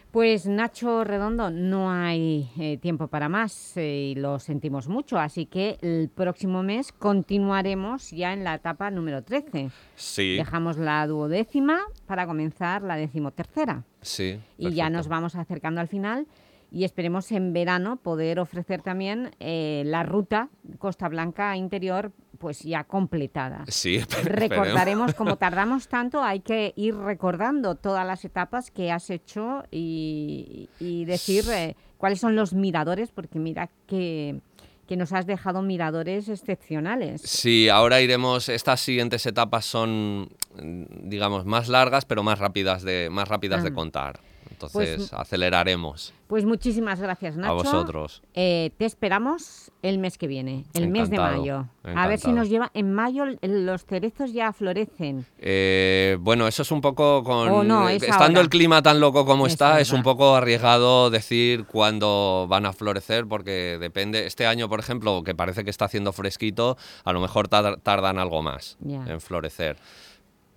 Pues Nacho Redondo, no hay eh, tiempo para más eh, y lo sentimos mucho, así que el próximo mes continuaremos ya en la etapa número 13. Sí, Dejamos la duodécima para comenzar la decimotercera sí. y ya nos vamos acercando al final y esperemos en verano poder ofrecer también eh, la ruta Costa Blanca interior pues ya completada. Sí. Recordaremos, como tardamos tanto, hay que ir recordando todas las etapas que has hecho y, y decir eh, cuáles son los miradores, porque mira que, que nos has dejado miradores excepcionales. Sí, ahora iremos. Estas siguientes etapas son, mm, digamos, más largas, pero más rápidas de, más rápidas de Ah. contar. Entonces Pues- aceleraremos. Pues muchísimas gracias, Nacho. vosotros. Eh, te esperamos el mes que viene, el mes de Encantado, mayo. A ver si nos lleva... En mayo los cerezos ya florecen. Eh, bueno, eso es un poco con... Oh, no, es estando ahora. el clima tan loco como Es está, es un poco arriesgado decir cuándo van a florecer, porque depende... Este año, por ejemplo, que parece que está haciendo fresquito, a lo mejor tar- tardan algo más en florecer.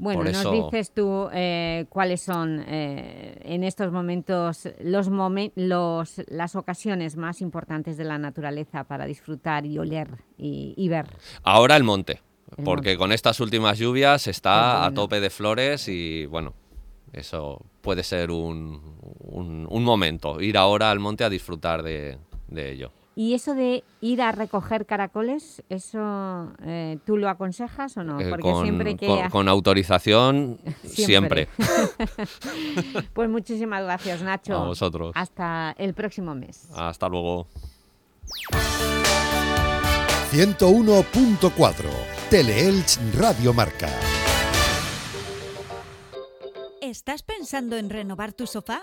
Bueno, Por nos eso- dices tú eh, cuáles son eh, en estos momentos los, momen- los las ocasiones más importantes de la naturaleza para disfrutar y oler y, y ver. Ahora el monte, El porque monte. con estas últimas lluvias está a tope de flores y bueno, eso puede ser un, un- un momento, ir ahora al monte a disfrutar de, de ello. ¿Y eso de ir a recoger caracoles, eso eh, tú lo aconsejas o no? Eh, Porque con, siempre que... con- con autorización, siempre. pues muchísimas gracias, Nacho. A vosotros. Hasta el próximo mes. Hasta luego. 101.4 Teleelch Radio Marca. ¿Estás pensando en renovar tu sofá?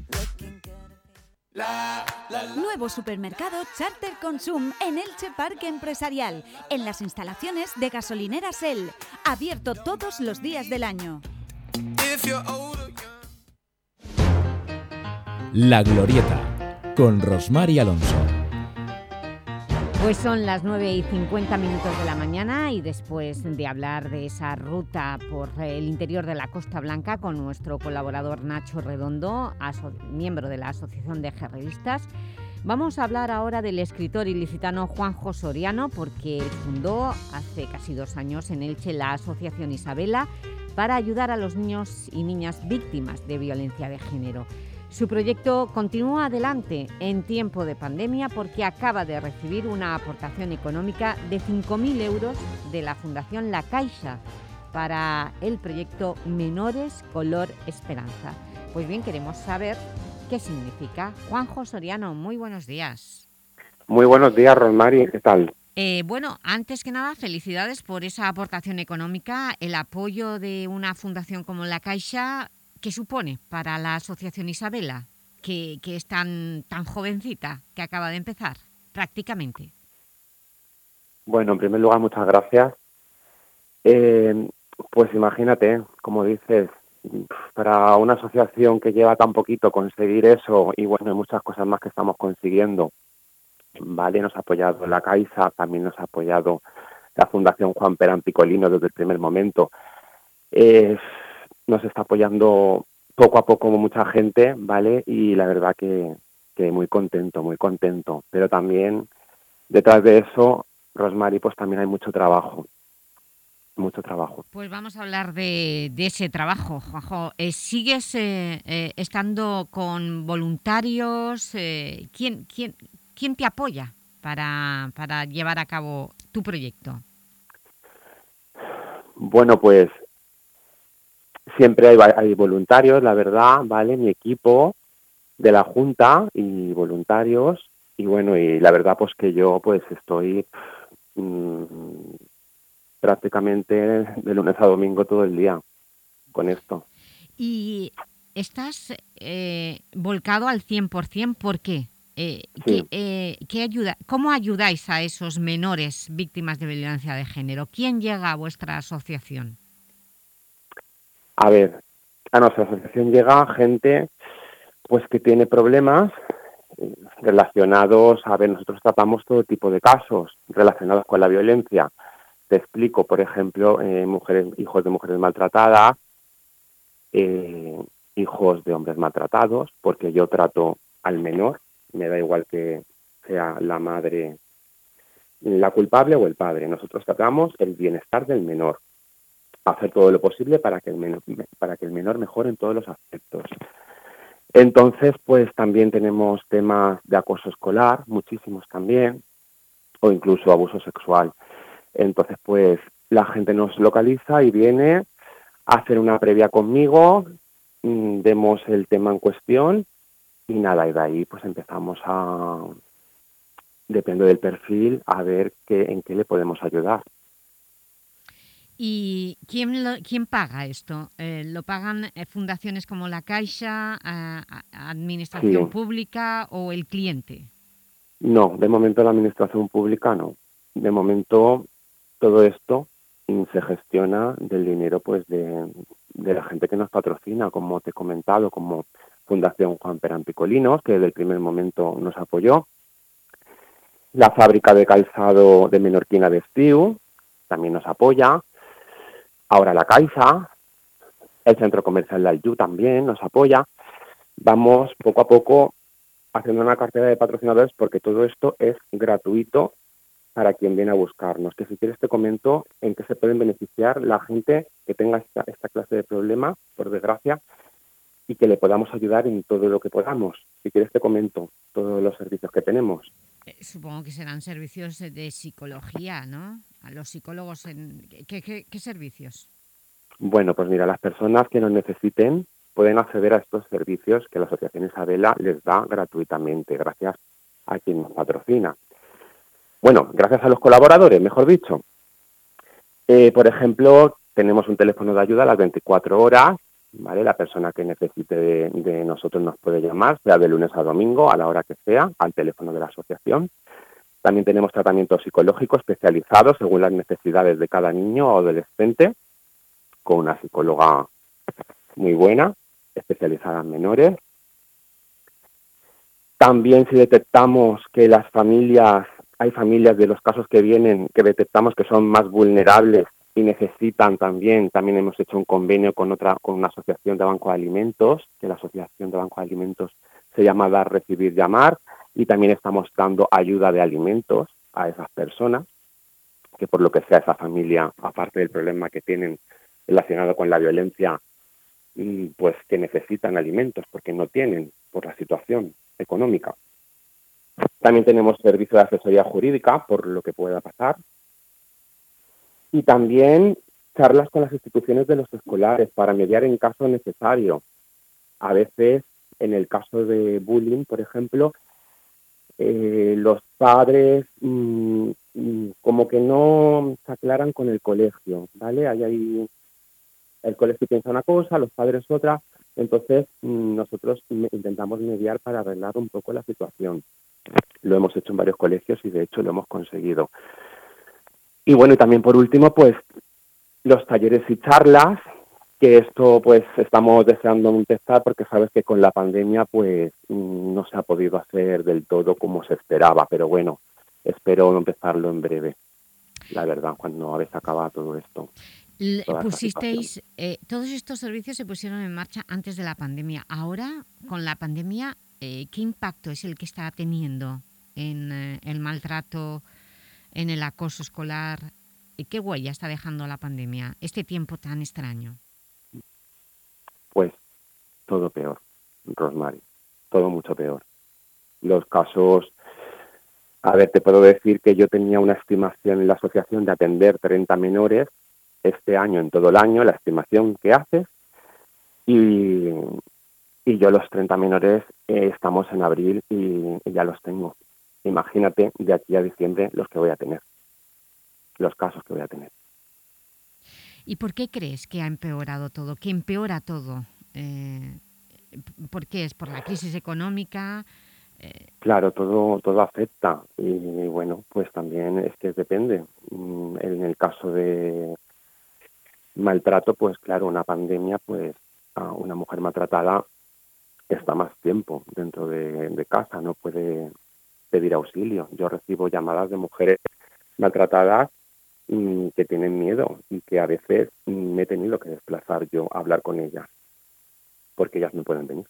Nuevo supermercado Charter Consum en Elche Parque Empresarial, en las instalaciones de gasolineras El, abierto todos los días del año. La Glorieta, con Rosmar Alonso. Pues son las 9 y 50 minutos de la mañana y después de hablar de esa ruta por el interior de la Costa Blanca con nuestro colaborador Nacho Redondo, miembro de la Asociación de Gerreristas, vamos a hablar ahora del escritor ilicitano Juanjo Soriano porque fundó hace casi dos años en Elche la Asociación Isabela para ayudar a los niños y niñas víctimas de violencia de género. Su proyecto continúa adelante en tiempo de pandemia porque acaba de recibir una aportación económica de 5.000 euros de la Fundación La Caixa para el proyecto Menores Color Esperanza. Pues bien, queremos saber qué significa. Juanjo Soriano, muy buenos días. Muy buenos días, Rosmari, ¿qué tal? Eh, bueno, antes que nada, felicidades por esa aportación económica, el apoyo de una fundación como La Caixa, ¿qué supone para la Asociación Isabela, que, es tan, tan jovencita, que acaba de empezar, prácticamente? Bueno, en primer lugar, muchas gracias. Eh, pues imagínate, como dices, para una asociación que lleva tan poquito conseguir eso y bueno, hay muchas cosas más que estamos consiguiendo, ¿vale? Nos ha apoyado la Caixa, también nos ha apoyado la Fundación Juan Perán Picolino desde el primer momento. Eh, nos está apoyando poco a poco mucha gente, ¿vale? Y la verdad que, que muy contento, muy contento. Pero también detrás de eso, Rosmary, pues también hay mucho trabajo mucho trabajo. Pues vamos a hablar de, de ese trabajo, Juanjo. Eh, ¿Sigues eh, eh, estando con voluntarios? Eh, ¿quién, quién, ¿Quién te apoya para, para llevar a cabo tu proyecto? Bueno, pues siempre hay, hay voluntarios, la verdad, ¿vale? Mi equipo de la Junta y voluntarios y bueno, y la verdad pues que yo pues estoy mmm, prácticamente de lunes a domingo todo el día con esto. ¿Y estás eh, volcado al 100%? ¿Por qué? Eh, Sí. ¿qué, eh, qué ayuda, ¿Cómo ayudáis a esos menores víctimas de violencia de género? ¿Quién llega a vuestra asociación? A ver, a nuestra asociación llega gente pues que tiene problemas eh, relacionados, a ver, nosotros tratamos todo tipo de casos relacionados con la violencia. Te explico, por ejemplo, eh, mujeres, hijos de mujeres maltratadas, eh, hijos de hombres maltratados, porque yo trato al menor, me da igual que sea la madre la culpable o el padre. Nosotros tratamos el bienestar del menor, hacer todo lo posible para que el menor, para que el menor mejore en todos los aspectos. Entonces, pues también tenemos temas de acoso escolar, muchísimos también, o incluso abuso sexual. Entonces, pues la gente nos localiza y viene a hacer una previa conmigo, mm, vemos el tema en cuestión y nada, y de ahí pues empezamos a, depende del perfil, a ver qué, en qué le podemos ayudar. ¿Y quién, lo- quién paga esto? Eh, ¿Lo pagan eh, fundaciones como la Caixa, a- a- Administración Sí. Pública o el cliente? No, de momento la administración pública no. De momento todo esto mm, se gestiona del dinero pues de, de la gente que nos patrocina, como te he comentado, como Fundación Juan Perán Picolinos, que desde el primer momento nos apoyó. La fábrica de calzado de Menorquina de Estiu también nos apoya. Ahora la Caixa, el centro comercial Lalyu también nos apoya. Vamos poco a poco haciendo una cartera de patrocinadores porque todo esto es gratuito para quien viene a buscarnos. Que si quieres te comento en qué se pueden beneficiar la gente que tenga esta, esta clase de problema, por desgracia, y que le podamos ayudar en todo lo que podamos. Si quieres te comento todos los servicios que tenemos. Eh, Supongo que serán servicios de- de psicología, ¿no? A los psicólogos, en, ¿qué, qué, qué servicios? Bueno, pues mira, las personas que nos necesiten pueden acceder a estos servicios que la Asociación Isabela les da gratuitamente, gracias a quien nos patrocina. Bueno, gracias a los colaboradores, mejor dicho. Eh, por ejemplo, tenemos un teléfono de ayuda a las 24 horas, ¿vale? La persona que necesite de, de nosotros nos puede llamar, sea de lunes a domingo, a la hora que sea, al teléfono de la asociación. También tenemos tratamiento psicológico especializado según las necesidades de cada niño o adolescente, con una psicóloga muy buena, especializada en menores. También si detectamos que las familias, hay familias de los casos que vienen, que detectamos que son más vulnerables y necesitan también, también hemos hecho un convenio con otra, con una asociación de Banco de Alimentos, que la asociación de Banco de Alimentos se llama Dar, Recibir, Llamar, y también estamos dando ayuda de alimentos a esas personas, que por lo que sea esa familia, aparte del problema que tienen relacionado con la violencia, mm, pues que necesitan alimentos porque no tienen por la situación económica. También tenemos servicio de asesoría jurídica por lo que pueda pasar. Y también charlas con las instituciones de los escolares para mediar en caso necesario. A veces, en el caso de bullying, por ejemplo, eh, los padres mm, mm, como que no se aclaran con el colegio, ¿vale? Ahí, el colegio piensa una cosa, los padres otra, entonces mm, nosotros intentamos mediar para arreglar un poco la situación. Lo hemos hecho en varios colegios y de hecho lo hemos conseguido. Y bueno, y también por último, pues los talleres y charlas, que esto pues estamos deseando empezar porque sabes que con la pandemia pues mm, no se ha podido hacer del todo como se esperaba, pero bueno, espero empezarlo en breve, la verdad, cuando a veces acaba todo esto. pusisteis, eh, todos estos servicios se pusieron en marcha antes de la pandemia. Ahora, con la pandemia, eh, ¿qué impacto es el que está teniendo en eh, el maltrato, en el acoso escolar, ¿Qué huella está dejando la pandemia, este tiempo tan extraño? Pues todo peor, Rosmary, todo mucho peor. Los casos, a ver, te puedo decir que yo tenía una estimación en la asociación de atender 30 menores este año, en todo el año, la estimación que haces, y, y yo los 30 menores eh, estamos en abril y ya los tengo. Imagínate de aquí a diciembre los que voy a tener los casos que voy a tener. ¿Y por qué crees que ha empeorado todo, que empeora todo? Eh, ¿Por qué? ¿Es por la crisis económica? Eh, claro, todo, todo afecta y bueno, pues también es que depende. Mm, en el caso de maltrato, pues claro, una pandemia, pues a una mujer maltratada está más tiempo dentro de, de casa, no puede pedir auxilio. Yo recibo llamadas de mujeres maltratadas que tienen miedo y que a veces me he tenido que desplazar yo a hablar con ellas porque ellas no pueden venir.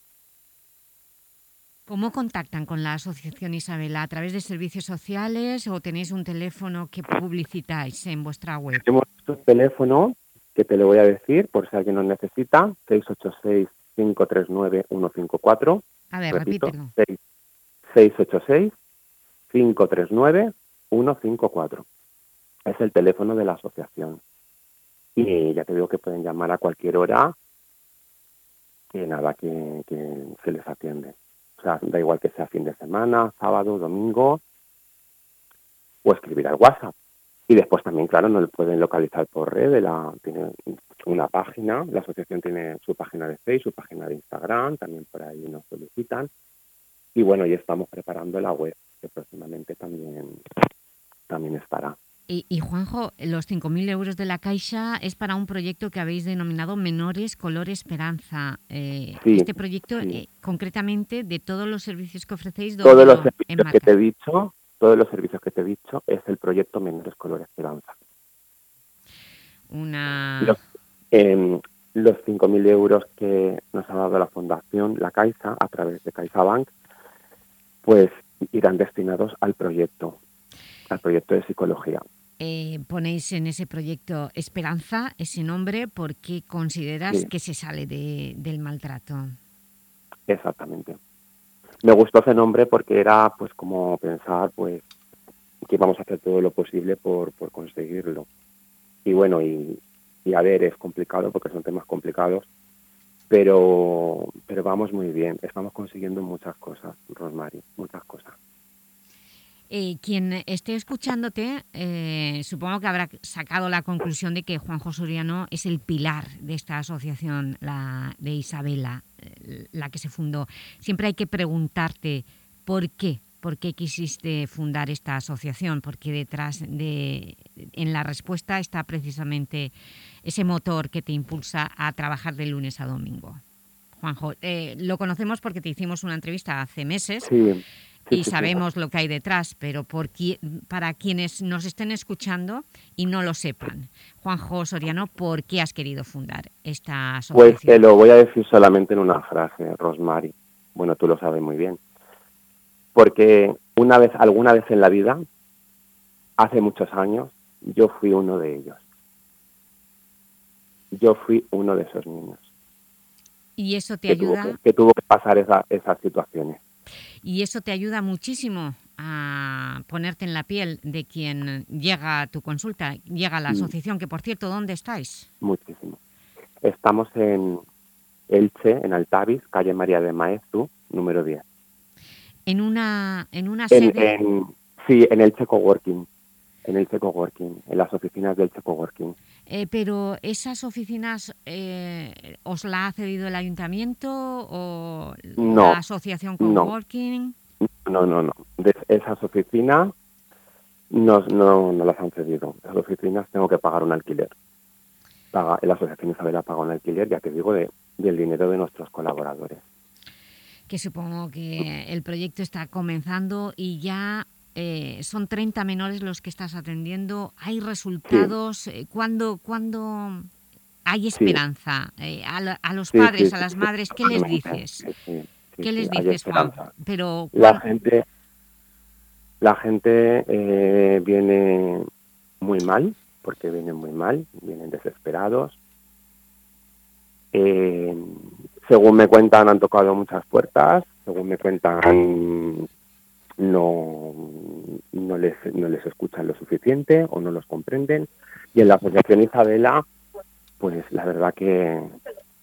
¿Cómo contactan con la Asociación Isabela? ¿A través de servicios sociales o tenéis un teléfono que publicitáis en vuestra web? Tenemos un teléfono que te lo voy a decir por si alguien nos necesita, 686-539-154. A ver, repítelo. 686-539-154 es el teléfono de la asociación. Y ya te digo que pueden llamar a cualquier hora, que nada, que, se les atiende. O sea, da igual que sea fin de semana, sábado, domingo, o escribir al WhatsApp. Y después también, claro, nos pueden localizar por red, la, tiene una página, la asociación tiene su página de Facebook, su página de Instagram, también por ahí nos solicitan. Y bueno, ya estamos preparando la web, que próximamente también, también estará. Y, Juanjo, los 5.000 euros de la Caixa es para un proyecto que habéis denominado Menores Color Esperanza. Eh, este proyecto, eh, concretamente, de todos los servicios que ofrecéis... Todos los servicios que te he dicho, todos los servicios que te he dicho, es el proyecto Menores Color Esperanza. Una... Los, eh, los 5.000 euros que nos ha dado la Fundación La Caixa, a través de CaixaBank, pues irán destinados al proyecto, al proyecto de psicología. Eh, ponéis en ese proyecto Esperanza, ese nombre, porque consideras que se sale del maltrato. Exactamente. Me gustó ese nombre porque era pues como pensar pues que vamos a hacer todo lo posible por, por conseguirlo. Y bueno, y, y a ver, es complicado porque son temas complicados, pero, pero vamos muy bien. Estamos consiguiendo muchas cosas, Rosmary, muchas cosas. Eh, quien esté escuchándote, eh, supongo que habrá sacado la conclusión de que Juanjo Soriano es el pilar de esta asociación, la de Isabela, eh, la que se fundó. Siempre hay que preguntarte por qué, por qué quisiste fundar esta asociación, porque detrás de, en la respuesta está precisamente ese motor que te impulsa a trabajar de lunes a domingo. Juanjo, lo conocemos porque te hicimos una entrevista hace meses y sabemos lo que hay detrás, pero por para quienes nos estén escuchando y no lo sepan, Juanjo Soriano, ¿por qué has querido fundar esta asociación? Pues te lo voy a decir solamente en una frase, Rosmary. Bueno, tú lo sabes muy bien. Porque una vez, alguna vez en la vida, hace muchos años, yo fui uno de ellos. Yo fui uno de esos niños. Y eso te que tuvo ayuda... que, que tuvo que pasar esa- esas situaciones. Y eso te ayuda muchísimo a ponerte en la piel de quien llega a tu consulta, llega a la Mm. asociación, que por cierto, ¿dónde estáis? Muchísimo. Estamos en Elche, en Altavis, calle María de Maeztu, número 10. En una, en una En, sede... en- sí, en Elche Coworking. En Elche Coworking, en las oficinas del Elche Coworking. Eh, pero esas oficinas eh, os la ha cedido el ayuntamiento o No, la asociación no. Coworking. No, no, no. De esas oficinas nos, no, no las han cedido. Esas oficinas tengo que pagar un alquiler. Paga, la asociación Isabela paga un alquiler, ya te digo, de, del dinero de nuestros colaboradores. que supongo que el proyecto está comenzando y ya eh, son 30 menores los que estás atendiendo. ¿Hay resultados? Eh, ¿Cuándo, cuándo hay esperanza? Eh, a, la- a los Sí, padres, sí, a sí, las sí, madres, ¿qué les dices? Sí, sí, sí, ¿Qué sí, les dices, Juan? Pero, La ¿cuán- gente, la gente eh, viene muy mal, porque vienen muy mal, vienen desesperados. Según me cuentan, han tocado muchas puertas, según me cuentan, no, no, les, no les escuchan lo suficiente o no los comprenden. Y en la Asociación Isabela, pues la verdad que,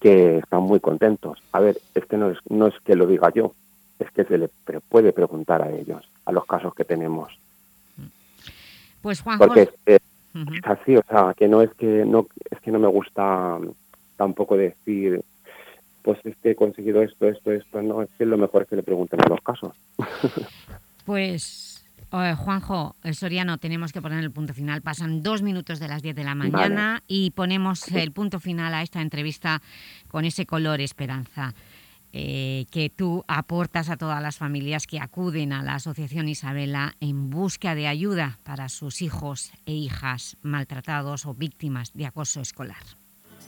que están muy contentos. A ver, es que no es, no es que lo diga yo, es que se le puede preguntar a ellos, a los casos que tenemos. Pues Juanjo, Porque es, es así, o sea, que no es que no es que no me gusta tampoco decir, pues es que he conseguido esto, esto, esto, no, es que lo mejor es que le pregunten a los casos. pues eh, Juanjo eh, Soriano, tenemos que poner el punto final. Pasan dos minutos de las 10 de la mañana y ponemos el punto final a esta entrevista con ese color esperanza. eh, que tú aportas a todas las familias que acuden a la Asociación Isabela en busca de ayuda para sus hijos e hijas maltratados o víctimas de acoso escolar.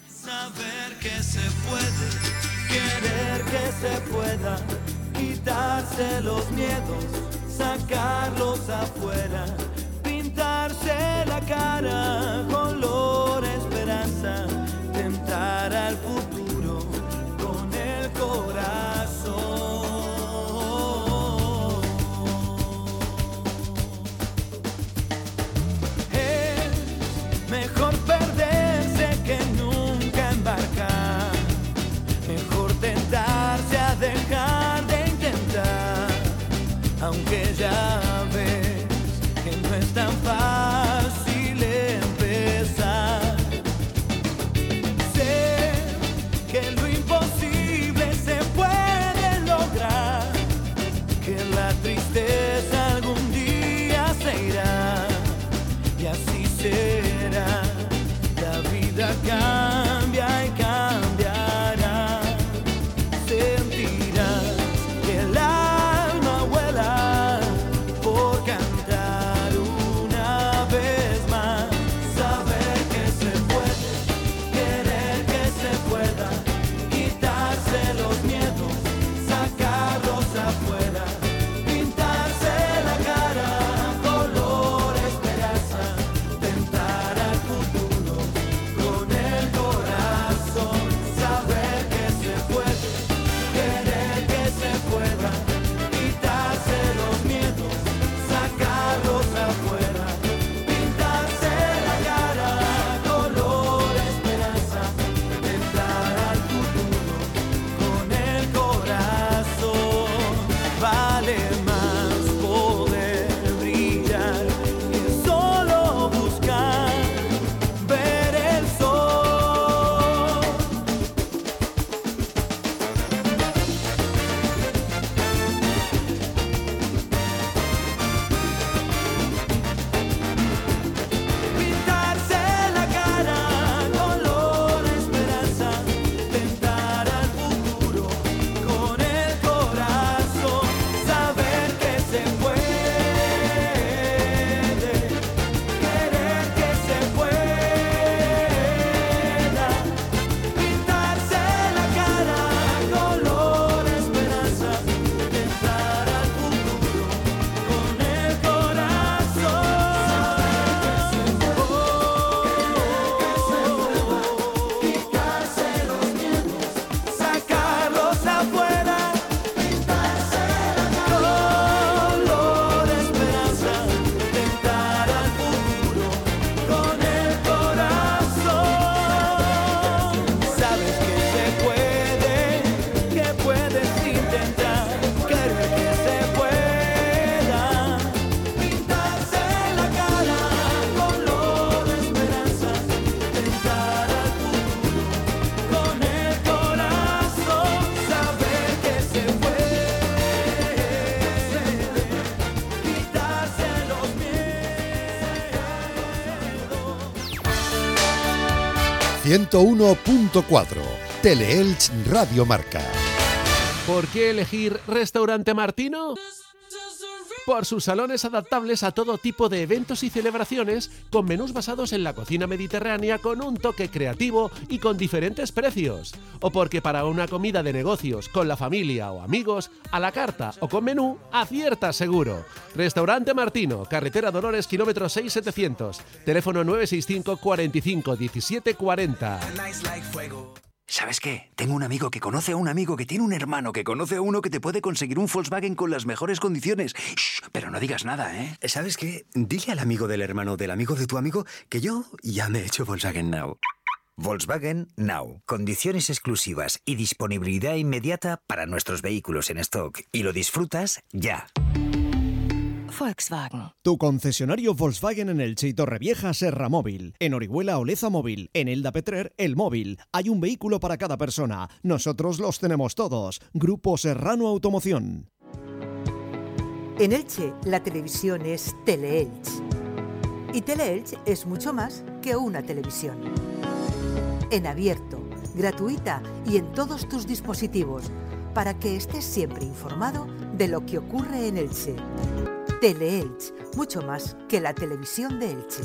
Saber que se puede, querer que se pueda, quitarse los miedos, sacarlos afuera, pintarse la cara, 101.4 Teleelch Radio Marca. ¿Por qué elegir Restaurante Martino? Por sus salones adaptables a todo tipo de eventos y celebraciones, con menús basados en la cocina mediterránea con un toque creativo y con diferentes precios. O porque para una comida de negocios, con la familia o amigos, a la carta o con menú, acierta seguro. Restaurante Martino, carretera Dolores, kilómetro 6700, teléfono 965 45 17 40. ¿Sabes qué? Tengo un amigo que conoce a un amigo que tiene un hermano que conoce a uno que te puede conseguir un Volkswagen con las mejores condiciones. Shh, pero no digas nada, ¿eh? ¿Sabes qué? Dile al amigo del hermano del amigo de tu amigo que yo ya me he hecho Volkswagen Now. Volkswagen Now. Condiciones exclusivas y disponibilidad inmediata para nuestros vehículos en stock. Y lo disfrutas ya. Volkswagen. Tu concesionario Volkswagen en el y Torrevieja Serra Móvil. En Orihuela Oleza Móvil. En Elda Petrer El Móvil. Hay un vehículo para cada persona. Nosotros los tenemos todos. Grupo Serrano Automoción. En Elche, la televisión es Teleelch. Y Teleelch es mucho más que una televisión. En abierto, gratuita y en todos tus dispositivos, para que estés siempre informado de lo que ocurre en Elche. Teleelch, mucho más que la televisión de Elche.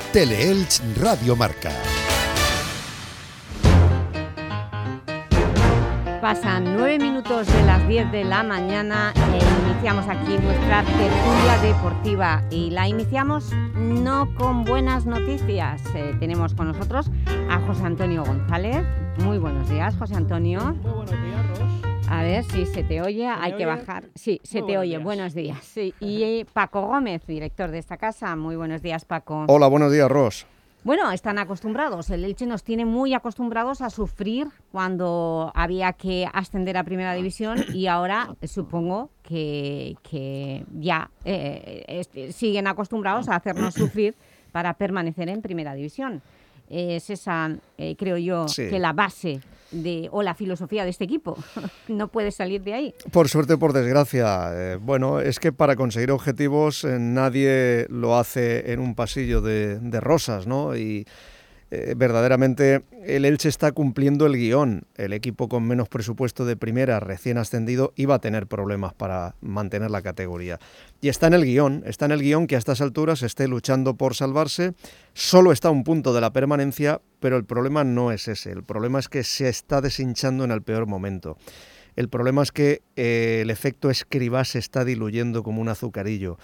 Teleelch Radio Marca. Pasan nueve minutos de las 10 de la mañana e iniciamos aquí nuestra tertulia deportiva y la iniciamos no con buenas noticias. Eh, tenemos con nosotros a José Antonio González. Muy buenos días, José Antonio. Muy buenos días, Ros. A ver si se te oye, hay que oye? bajar. Sí, se Muy te buenos oye. días. Buenos días. Sí. Y eh, Paco Gómez, director de esta casa. Muy buenos días, Paco. Hola, buenos días, Ros. Bueno, están acostumbrados. El Elche nos tiene muy acostumbrados a sufrir cuando había que ascender a Primera División y ahora eh, supongo que, que ya eh, este, siguen acostumbrados a hacernos sufrir para permanecer en Primera División. Es esa, eh, creo yo, Sí. que la base de, o la filosofía de este equipo. no puede salir de ahí. Por suerte, por desgracia. eh, bueno, es que para conseguir objetivos eh, nadie lo hace en un pasillo de, de rosas, ¿no? Y eh, verdaderamente el Elche está cumpliendo el guion. El equipo con menos presupuesto de primera, recién ascendido, iba a tener problemas para mantener la categoría. Y está en el guion, está en el guion que a estas alturas esté luchando por salvarse. Solo está a un punto de la permanencia, pero el problema no es ese. El problema es que se está deshinchando en el peor momento. El problema es que eh, el efecto escribá se está diluyendo como un azucarillo.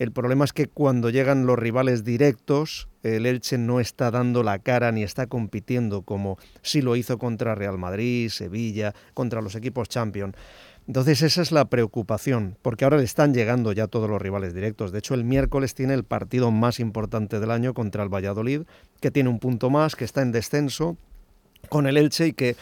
El problema es que cuando llegan los rivales directos, el Elche no está dando la cara ni está compitiendo como sí lo hizo contra Real Madrid, Sevilla, contra los equipos Champions. Entonces esa es la preocupación, porque ahora le están llegando ya todos los rivales directos. De hecho, el miércoles tiene el partido más importante del año contra el Valladolid, que tiene un punto más, que está en descenso con el Elche y que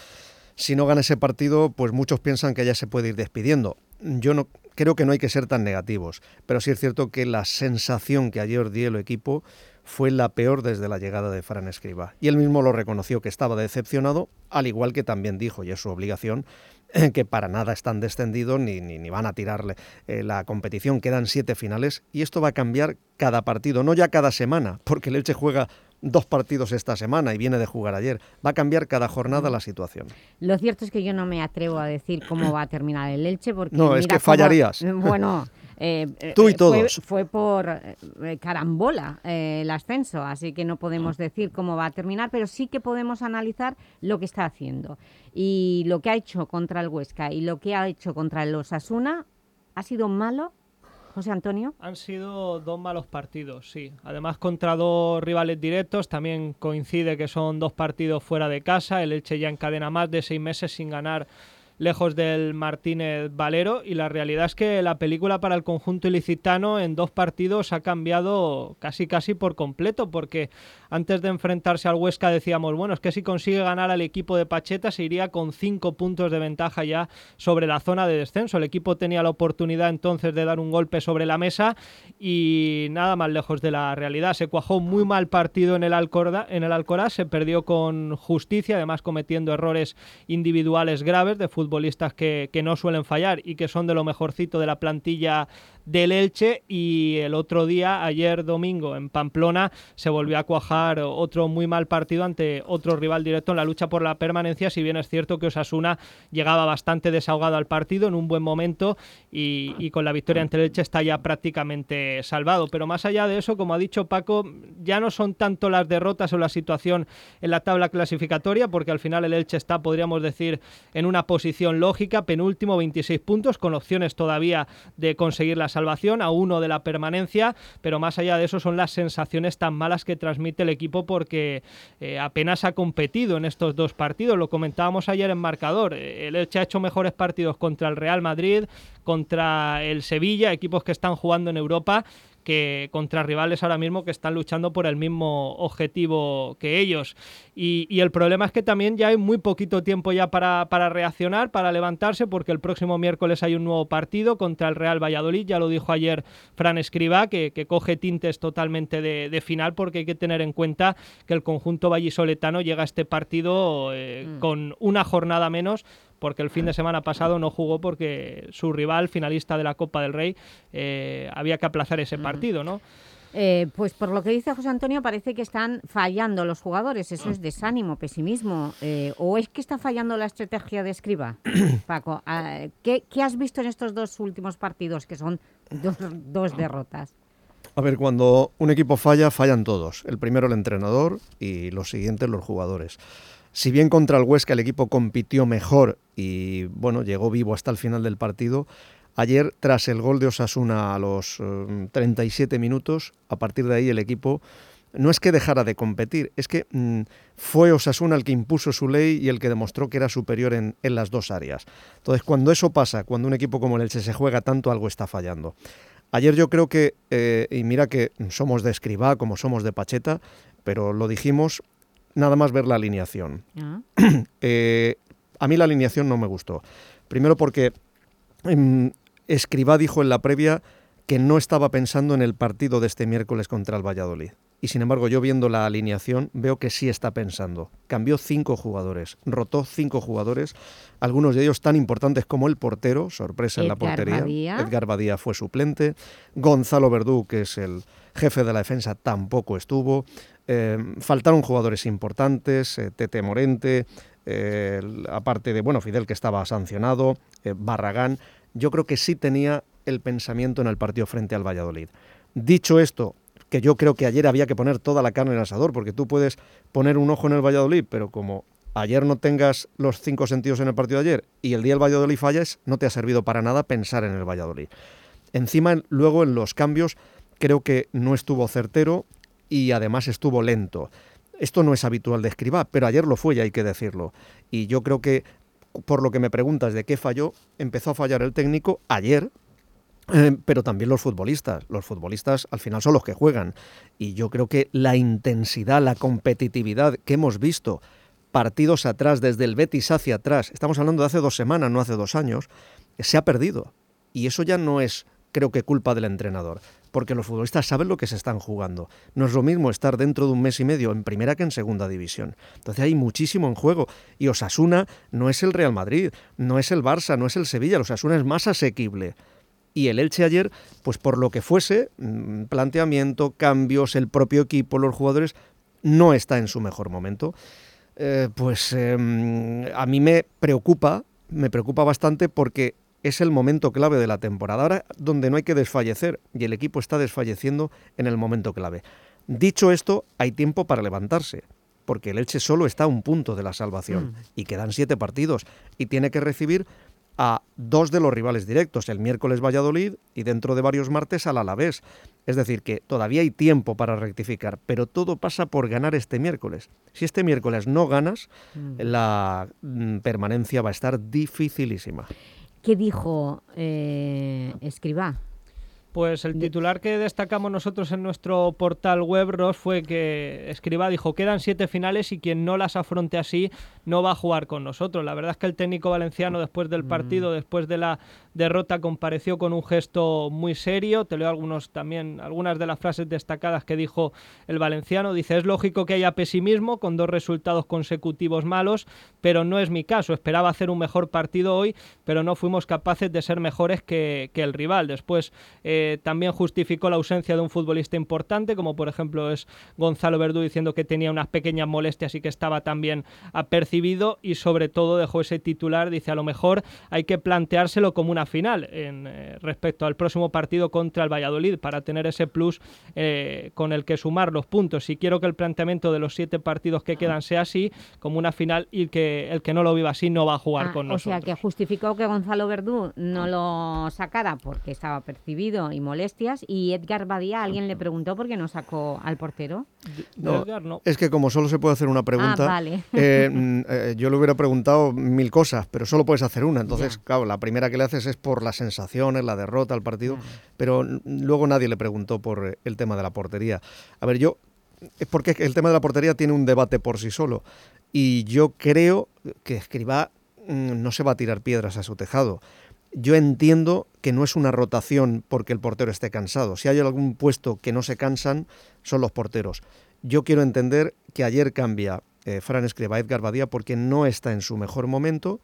si no gana ese partido, pues muchos piensan que ya se puede ir despidiendo. Yo no creo que no hay que ser tan negativos, pero sí es cierto que la sensación que ayer dio el equipo fue la peor desde la llegada de Fran Escriba. Y él mismo lo reconoció que estaba decepcionado, al igual que también dijo, y es su obligación, que para nada están descendidos ni, ni, van a tirarle eh, la competición. Quedan siete finales y esto va a cambiar cada partido, no ya cada semana, porque el Elche juega dos partidos esta semana y viene de jugar ayer. Va a cambiar cada jornada la situación. Lo cierto es que yo no me atrevo a decir cómo va a terminar el Elche porque... No, es que fallarías. Bueno... Eh, Tú y todos. Fue, por eh, carambola el ascenso, así que no podemos decir cómo va a terminar, pero sí que podemos analizar lo que está haciendo. Y lo que ha hecho contra el Huesca y lo que ha hecho contra el Osasuna ha sido malo José Antonio. Han sido dos malos partidos, sí. Además contra dos rivales directos, también coincide que son dos partidos fuera de casa. El Elche ya encadena más de seis meses sin ganar lejos del Martínez Valero y la realidad es que la película para el conjunto ilicitano en dos partidos ha cambiado casi casi por completo porque antes de enfrentarse al Huesca decíamos, bueno, es que si consigue ganar al equipo de Pacheta se iría con cinco puntos de ventaja ya sobre la zona de descenso. El equipo tenía la oportunidad entonces de dar un golpe sobre la mesa y nada más lejos de la realidad. Se cuajó muy mal partido en el, Alcorda, en el Alcoraz, se perdió con justicia, además cometiendo errores individuales graves de futbolistas que, que no suelen fallar y que son de lo mejorcito de la plantilla del Elche y el otro día, ayer domingo, en Pamplona, se volvió a cuajar otro muy mal partido ante otro rival directo en la lucha por la permanencia, si bien es cierto que Osasuna llegaba bastante desahogado al partido en un buen momento y, con la victoria ante el Elche está ya prácticamente salvado. Pero más allá de eso, como ha dicho Paco, ya no son tanto las derrotas o la situación en la tabla clasificatoria, porque al final el Elche está, podríamos decir, en una posición lógica, penúltimo, 26 puntos, con opciones todavía de conseguir las salvación, a uno de la permanencia, pero más allá de eso son las sensaciones tan malas que transmite el equipo porque eh, apenas ha competido en estos dos partidos. Lo comentábamos ayer en marcador. El Elche ha hecho mejores partidos contra el Real Madrid, contra el Sevilla, equipos que están jugando en Europa que contra rivales ahora mismo que están luchando por el mismo objetivo que ellos. Y, el problema es que también ya hay muy poquito tiempo ya para, reaccionar, para levantarse, porque el próximo miércoles hay un nuevo partido contra el Real Valladolid, ya lo dijo ayer Fran Escriba, que, coge tintes totalmente de, final, porque hay que tener en cuenta que el conjunto vallisoletano llega a este partido eh, mm. con una jornada menos porque el fin de semana pasado no jugó porque su rival, finalista de la Copa del Rey, eh, había que aplazar ese partido, ¿no? Eh, pues por lo que dice José Antonio parece que están fallando los jugadores, eso es desánimo, pesimismo, eh, o es que está fallando la estrategia de Escriba, Paco. Ah, ¿qué, has visto en estos dos últimos partidos, que son dos, dos derrotas? A ver, cuando un equipo falla, fallan todos. El primero el entrenador y los siguientes los jugadores. Si bien contra el Huesca el equipo compitió mejor y bueno, llegó vivo hasta el final del partido, ayer tras el gol de Osasuna a los 37 eh, minutos, a partir de ahí el equipo no es que dejara de competir, es que mm, fue Osasuna el que impuso su ley y el que demostró que era superior en, las dos áreas. Entonces, cuando eso pasa, cuando un equipo como el Elche se juega tanto, algo está fallando. Ayer yo creo que, eh, y mira que somos de Escribá como somos de Pacheta, pero lo dijimos, nada más ver la alineación. Ah. Eh, a mí la alineación no me gustó. Primero porque em, Escribá dijo en la previa que no estaba pensando en el partido de este miércoles contra el Valladolid. Y sin embargo, yo viendo la alineación veo que sí está pensando. Cambió cinco jugadores, rotó cinco jugadores, algunos de ellos tan importantes como el portero, sorpresa en la portería. Edgar Badía fue suplente. Gonzalo Verdú, que es el jefe de la defensa, tampoco estuvo. Em, faltaron jugadores importantes, eh, Tete Morente, eh, aparte de, bueno, Fidel que estaba sancionado, eh, Barragán. Yo creo que sí tenía el pensamiento en el partido frente al Valladolid. Dicho esto, que yo creo que ayer había que poner toda la carne en el asador, porque tú puedes poner un ojo en el Valladolid, pero como ayer no tengas los cinco sentidos en el partido de ayer y el día del Valladolid falles, no te ha servido para nada pensar en el Valladolid. Encima, luego en los cambios, creo que no estuvo certero, y además estuvo lento. Esto no es habitual de Escribá, pero ayer lo fue y hay que decirlo. Y yo creo que, por lo que me preguntas de qué falló, empezó a fallar el técnico ayer, eh, pero también los futbolistas. Los futbolistas al final son los que juegan. Y yo creo que la intensidad, la competitividad que hemos visto partidos atrás, desde el Betis hacia atrás, estamos hablando de hace dos semanas, no hace dos años, se ha perdido. Y eso ya no es creo que culpa del entrenador, porque los futbolistas saben lo que se están jugando. No es lo mismo estar dentro de un mes y medio en primera que en segunda división. Entonces hay muchísimo en juego y Osasuna no es el Real Madrid, no es el Barça, no es el Sevilla, Osasuna es más asequible. Y el Elche ayer, pues por lo que fuese, mm, planteamiento, cambios, el propio equipo, los jugadores, no está en su mejor momento. Eh, pues em, a mí me preocupa, me preocupa bastante porque es el momento clave de la temporada. Ahora donde no hay que desfallecer y el equipo está desfalleciendo en el momento clave. Dicho esto, hay tiempo para levantarse, porque el Elche solo está a un punto de la salvación Mm. y quedan siete partidos y tiene que recibir a dos de los rivales directos, el miércoles Valladolid y dentro de varios martes al Alavés. Es decir, que todavía hay tiempo para rectificar, pero todo pasa por ganar este miércoles. Si este miércoles no ganas, Mm. la mm, permanencia va a estar dificilísima. ¿Qué dijo eh, Escribá? Pues el titular que destacamos nosotros en nuestro portal web, Ross, fue que Escriba dijo, quedan siete finales y quien no las afronte así no va a jugar con nosotros. La verdad es que el técnico valenciano después del partido, después de la derrota, compareció con un gesto muy serio. Te leo algunos también, algunas de las frases destacadas que dijo el valenciano. Dice, es lógico que haya pesimismo con dos resultados consecutivos malos, pero no es mi caso. Esperaba hacer un mejor partido hoy, pero no fuimos capaces de ser mejores que, que el rival. Después eh, también justificó la ausencia de un futbolista importante, como por ejemplo es Gonzalo Verdú diciendo que tenía unas pequeñas molestias y que estaba también apercibido y sobre todo dejó ese titular, dice a lo mejor hay que planteárselo como una final en, eh, respecto al próximo partido contra el Valladolid para tener ese plus eh, con el que sumar los puntos. Si quiero que el planteamiento de los siete partidos que quedan sea así, como una final y que el que no lo viva así no va a jugar Ah, con o nosotros. sea, que justificó que Gonzalo Verdú no lo sacara porque estaba percibido y molestias. Y Edgar Badía, alguien le preguntó por qué no sacó al portero. No, Edgar, no. Es que como solo se puede hacer una pregunta, Ah, vale. eh, mm, eh, yo le hubiera preguntado mil cosas, pero solo puedes hacer una. Entonces, claro, la primera que le haces es por las sensaciones, la derrota, el partido, pero luego nadie le preguntó por eh, el tema de la portería. A ver, yo, es porque el tema de la portería tiene un debate por sí solo. Y yo creo que Escribá mm, no se va a tirar piedras a su tejado. Yo entiendo que no es una rotación porque el portero esté cansado. Si hay algún puesto que no se cansan, son los porteros. Yo quiero entender que ayer cambia eh, Fran Escriba Edgar Badía porque no está en su mejor momento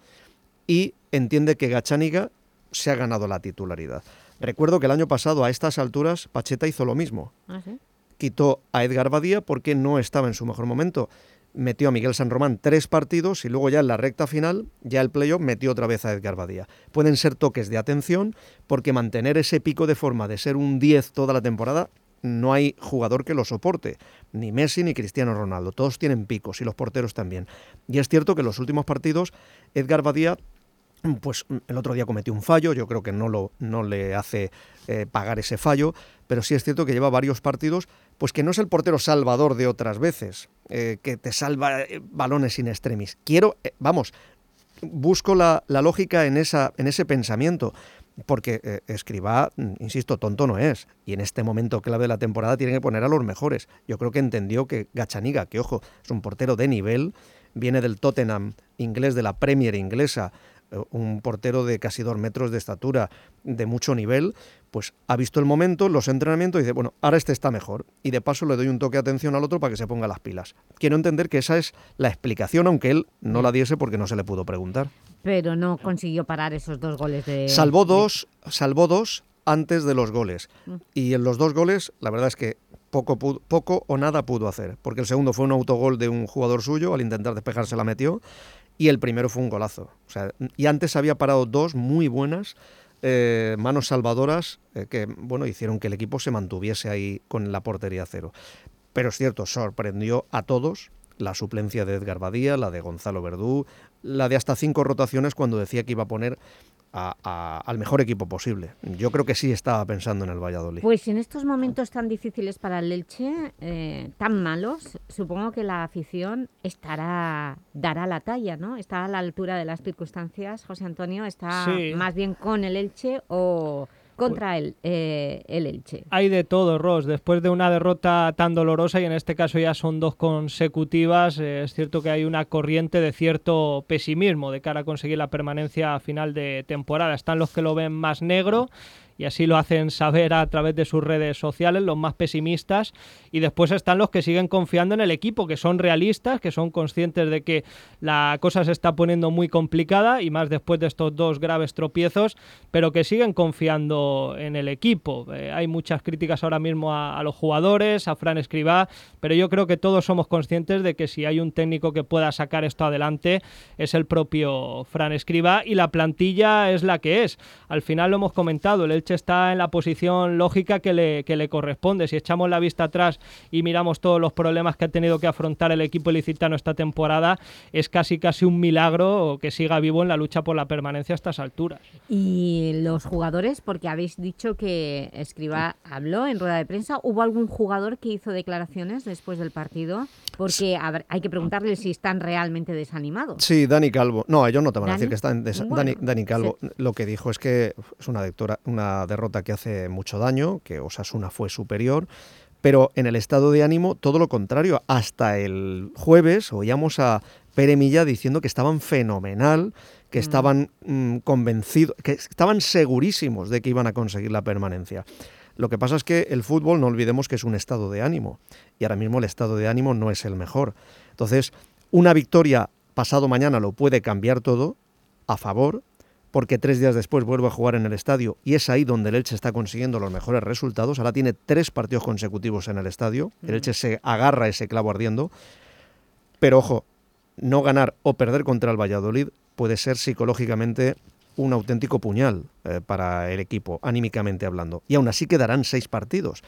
y entiende que Gachaniga se ha ganado la titularidad. Recuerdo que el año pasado a estas alturas Pacheta hizo lo mismo. ¿Ah, sí? Quitó a Edgar Badía porque no estaba en su mejor momento. Metió a Miguel San Román tres partidos y luego ya en la recta final, ya el playoff, metió otra vez a Edgar Badía. Pueden ser toques de atención porque mantener ese pico de forma de ser un 10 toda la temporada no hay jugador que lo soporte, ni Messi ni Cristiano Ronaldo, todos tienen picos y los porteros también. Y es cierto que en los últimos partidos Edgar Badía pues el otro día cometió un fallo, yo creo que no, lo, le hace eh, pagar ese fallo, pero sí es cierto que lleva varios partidos, pues que no es el portero salvador de otras veces, eh, que te salva eh, balones in extremis. Quiero, vamos, busco la, lógica en, en ese pensamiento, porque Escribá, mm, insisto, tonto no es, y en este momento clave de la temporada tiene que poner a los mejores. Yo creo que entendió que Gachaniga, que ojo, es un portero de nivel, viene del Tottenham inglés, de la Premier inglesa, un portero de casi dos metros de estatura, de mucho nivel, pues ha visto el momento, los entrenamientos y dice, bueno, ahora este está mejor. Y de paso le doy un toque de atención al otro para que se ponga las pilas. Quiero entender que esa es la explicación, aunque él no la diese porque no se le pudo preguntar. Pero no consiguió parar esos dos goles de... Salvó dos, salvó dos antes de los goles. Mm. Y en los dos goles, la verdad es que poco, pudo- poco o nada pudo hacer. Porque el segundo fue un autogol de un jugador suyo, al intentar despejarse la metió. Y el primero fue un golazo. O sea, y antes había parado dos muy buenas eh, manos salvadoras eh, que bueno, hicieron que el equipo se mantuviese ahí con la portería cero. Pero es cierto, sorprendió a todos la suplencia de Edgar Badía, la de Gonzalo Verdú, la de hasta cinco rotaciones cuando decía que iba a poner a- a- al mejor equipo posible. Yo creo que sí estaba pensando en el Valladolid. Pues en estos momentos tan difíciles para el Elche, eh, tan malos, supongo que la afición estará dará la talla, ¿no? Está a la altura de las circunstancias, José Antonio, está Sí. más bien con el Elche o contra el, eh, el Elche. Hay de todo, Ross. Después de una derrota tan dolorosa, y en este caso ya son dos consecutivas, eh, es cierto que hay una corriente de cierto pesimismo de cara a conseguir la permanencia a final de temporada. Están los que lo ven más negro y así lo hacen saber a través de sus redes sociales, los más pesimistas, y después están los que siguen confiando en el equipo, que son realistas, que son conscientes de que la cosa se está poniendo muy complicada y más después de estos dos graves tropiezos, pero que siguen confiando en el equipo. Eh, hay muchas críticas ahora mismo a, los jugadores, a Fran Escribá, pero yo creo que todos somos conscientes de que si hay un técnico que pueda sacar esto adelante es el propio Fran Escribá y la plantilla es la que es. Al final lo hemos comentado, el Elche está en la posición lógica que le, que le corresponde. Si echamos la vista atrás y miramos todos los problemas que ha tenido que afrontar el equipo ilicitano esta temporada, es casi casi un milagro que siga vivo en la lucha por la permanencia a estas alturas. Y los jugadores, porque habéis dicho que Escriba habló en rueda de prensa, ¿hubo algún jugador que hizo declaraciones después del partido? Porque a ver, hay que preguntarle si están realmente desanimados. Sí, Dani Calvo. No, ellos no te van a ¿Dani? decir que están... Bueno, Dani, Dani Calvo sí. lo que dijo es que es una, dectora- una derrota que hace mucho daño, que Osasuna fue superior, pero en el estado de ánimo todo lo contrario. Hasta el jueves oíamos a Pere Milla diciendo que estaban fenomenal, que estaban mm, convencidos, que estaban segurísimos de que iban a conseguir la permanencia. Lo que pasa es que el fútbol, no olvidemos que es un estado de ánimo, y ahora mismo el estado de ánimo no es el mejor. Entonces, una victoria pasado mañana lo puede cambiar todo a favor, porque tres días después vuelve a jugar en el estadio y es ahí donde el Elche está consiguiendo los mejores resultados. Ahora tiene tres partidos consecutivos en el estadio. El Elche se agarra ese clavo ardiendo. Pero ojo, no ganar o perder contra el Valladolid puede ser psicológicamente un auténtico puñal eh, para el equipo, anímicamente hablando. Y aún así quedarán seis partidos.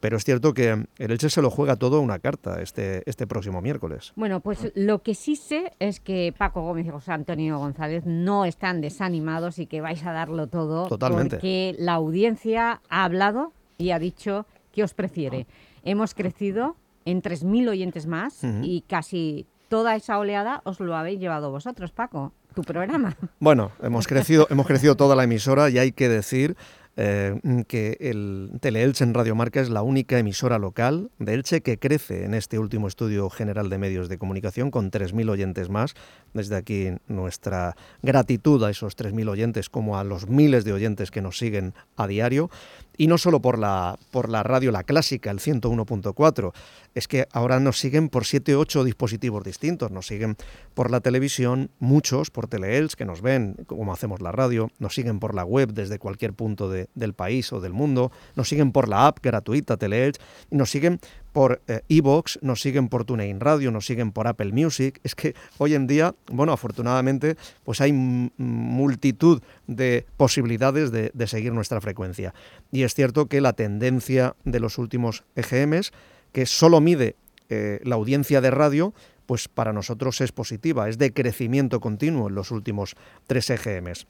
Pero es cierto que el Elche se lo juega todo a una carta este, este próximo miércoles. Bueno, pues lo que sí sé es que Paco Gómez y José Antonio González no están desanimados y que vais a darlo todo Totalmente. porque la audiencia ha hablado y ha dicho que os prefiere. Hemos crecido en 3.000 oyentes más y casi toda esa oleada os lo habéis llevado vosotros, Paco, tu programa. Bueno, hemos crecido, hemos crecido toda la emisora y hay que decir eh, que el Teleelche en Radio Marca es la única emisora local de Elche que crece en este último estudio general de medios de comunicación con 3.000 oyentes más. Desde aquí nuestra gratitud a esos 3.000 oyentes como a los miles de oyentes que nos siguen a diario. Y no solo por la, por la radio, la clásica, el 101.4, es que ahora nos siguen por 7 o 8 dispositivos distintos. Nos siguen por la televisión, muchos por Teleelch, que nos ven como hacemos la radio, nos siguen por la web desde cualquier punto de- del país o del mundo, nos siguen por la app gratuita Teleelch, y nos siguen por Evox, nos siguen por TuneIn Radio, nos siguen por Apple Music. Es que hoy en día, bueno, afortunadamente, pues hay multitud de posibilidades de, de seguir nuestra frecuencia. Y es cierto que la tendencia de los últimos EGMs, que solo mide eh, la audiencia de radio, pues para nosotros es positiva, es de crecimiento continuo en los últimos tres EGMs.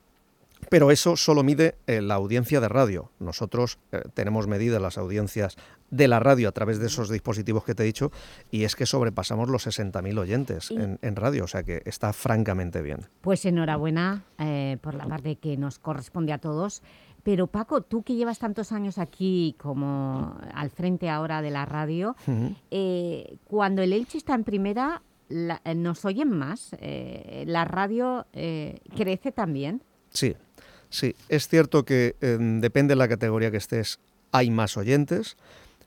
Pero eso solo mide eh, la audiencia de radio. Nosotros eh, tenemos medidas las audiencias de la radio a través de esos dispositivos que te he dicho y es que sobrepasamos los 60.000 oyentes en, en radio, o sea que está francamente bien. Pues enhorabuena eh, por la parte que nos corresponde a todos. Pero Paco, tú que llevas tantos años aquí como al frente ahora de la radio, cuando el Elche está en primera, la- ¿nos oyen más? ¿La radio crece también? Sí, sí. Es cierto que eh, depende de la categoría que estés, hay más oyentes.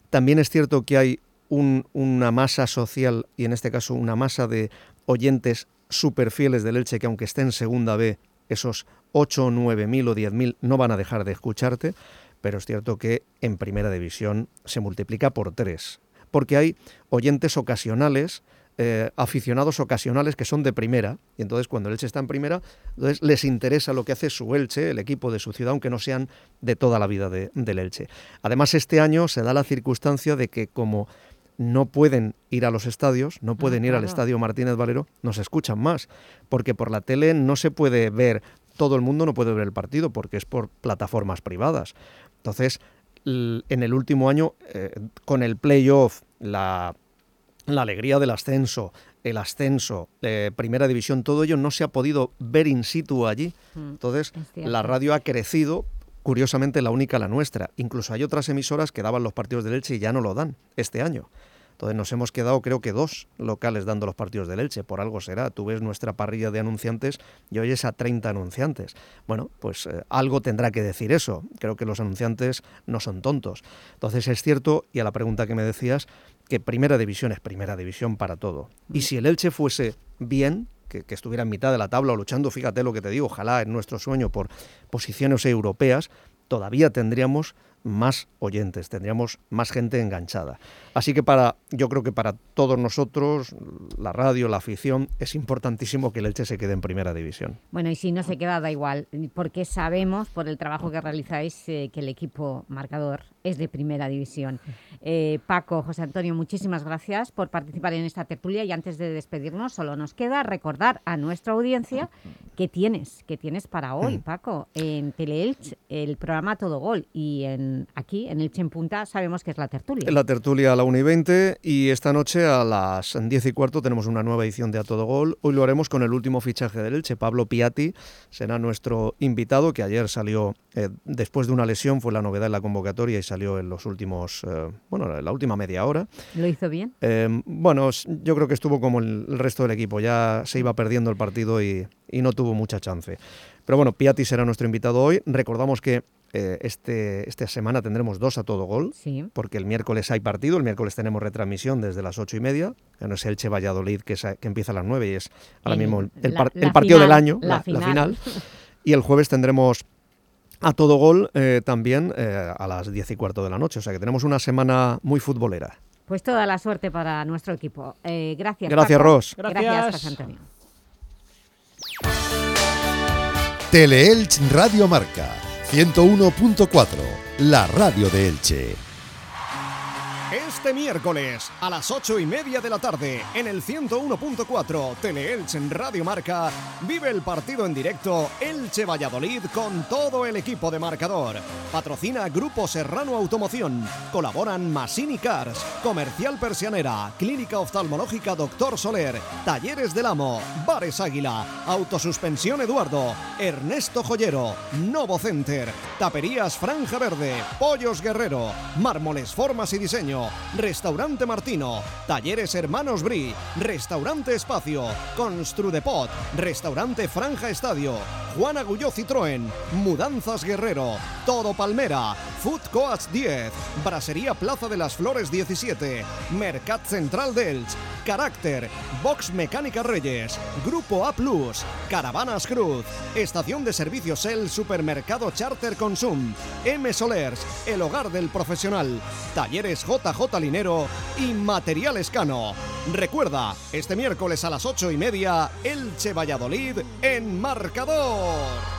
También es cierto que hay un- una masa social, y en este caso una masa de oyentes súper fieles del Elche, que aunque esté en segunda B, esos 8 o 9 mil o 10 mil no van a dejar de escucharte, pero es cierto que en primera división se multiplica por tres, porque hay oyentes ocasionales, eh, aficionados ocasionales que son de primera, y entonces cuando el Elche está en primera, entonces les interesa lo que hace su Elche, el equipo de su ciudad, aunque no sean de toda la vida de- del Elche. Además, este año se da la circunstancia de que como no pueden ir a los estadios, no pueden ir al estadio Martínez Valero, nos escuchan más, porque por la tele no se puede ver, todo el mundo no puede ver el partido, porque es por plataformas privadas. Entonces, en el último año, eh, con el playoff, la, la alegría del ascenso, el ascenso, eh, primera división, todo ello no se ha podido ver in situ allí. Mm, Entonces, la radio ha crecido, curiosamente la única la nuestra. Incluso hay otras emisoras que daban los partidos del Elche y ya no lo dan este año. Entonces nos hemos quedado creo que dos locales dando los partidos del Elche, por algo será. Tú ves nuestra parrilla de anunciantes y oyes a 30 anunciantes. Bueno, pues eh, algo tendrá que decir eso. Creo que los anunciantes no son tontos. Entonces es cierto, y a la pregunta que me decías, que primera división es primera división para todo. Y si el Elche fuese bien, que, que, estuviera en mitad de la tabla o luchando, fíjate lo que te digo, ojalá en nuestro sueño por posiciones europeas, todavía tendríamos más oyentes, tendríamos más gente enganchada. Así que para, yo creo que para todos nosotros, la radio, la afición, es importantísimo que el Elche se quede en primera división. Bueno, y si no se queda, da igual, porque sabemos por el trabajo que realizáis eh, que el equipo marcador es de primera división. Eh, Paco, José Antonio, muchísimas gracias por participar en esta tertulia y antes de despedirnos solo nos queda recordar a nuestra audiencia que tienes, que tienes para hoy, Paco, en Teleelch, el programa Todo Gol y en, aquí, en Elche en Punta, sabemos que es la tertulia. La tertulia a la 1 y 20 y esta noche a las 10 y cuarto tenemos una nueva edición de A Todo Gol. Hoy lo haremos con el último fichaje del Elche, Pablo Piatti, será nuestro invitado que ayer salió, eh, después de una lesión, fue la novedad en la convocatoria y salió en los últimos, eh, bueno, en la última media hora. ¿Lo hizo bien? Eh, bueno, yo creo que estuvo como el, el, resto del equipo, ya se iba perdiendo el partido y, y no tuvo mucha chance. Pero bueno, Piatti será nuestro invitado hoy. Recordamos que eh, este, esta semana tendremos dos a todo gol, sí. porque el miércoles hay partido, el miércoles tenemos retransmisión desde las ocho y media, que no es Elche Valladolid, que, es, que empieza a las nueve y es ahora el, mismo el, la, el la partido final, del año, la, la, final. la final. Y el jueves tendremos a todo gol eh, también eh, a las diez y cuarto de la noche, o sea que tenemos una semana muy futbolera. Pues toda la suerte para nuestro equipo. Eh, gracias. Gracias, Paco. Ros. Gracias, Gracias José Antonio. Teleelch Radio Marca 101.4, la radio de Elche. Miércoles a las ocho y media de la tarde en el 101.4 Teleelch en Radio Marca vive el partido en directo Elche Valladolid con todo el equipo de marcador. Patrocina Grupo Serrano Automoción. Colaboran Masini Cars, Comercial Persianera, Clínica Oftalmológica Doctor Soler, Talleres del Amo, Bares Águila, Autosuspensión Eduardo, Ernesto Joyero, Novo Center, Taperías Franja Verde, Pollos Guerrero, Mármoles Formas y Diseño. Restaurante Martino, Talleres Hermanos Bri, Restaurante Espacio, Construdepot, Restaurante Franja Estadio, Juan Agulló Citroën, Mudanzas Guerrero, Todo Palmera, Food Coats 10, Brasería Plaza de las Flores 17, Mercat Central Delch, Carácter, Box Mecánica Reyes, Grupo A Plus, Caravanas Cruz, Estación de Servicios El Supermercado Charter Consum, M Solers, El Hogar del Profesional, Talleres JJ Y Material Escano. Recuerda, este miércoles a las ocho y media, Elche Valladolid en marcador.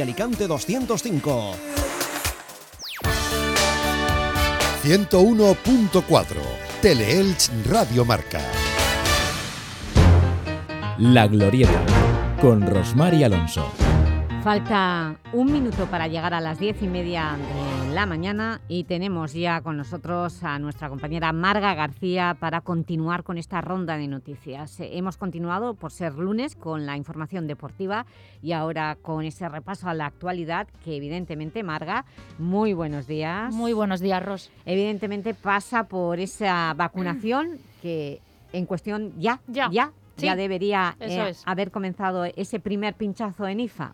Alicante 205. 101.4 Teleelch Radio Marca. La Glorieta con Rosmar y Alonso. Falta un minuto para llegar a las diez y media de la mañana y tenemos ya con nosotros a nuestra compañera Marga García para continuar con esta ronda de noticias. Eh, Hemos continuado por ser lunes con la información deportiva y ahora con ese repaso a la actualidad que evidentemente, Marga, muy buenos días. Muy buenos días, Ros. Evidentemente pasa por esa vacunación que en cuestión ya, ya, ya, Sí, ya debería eh, haber comenzado ese primer pinchazo en IFA.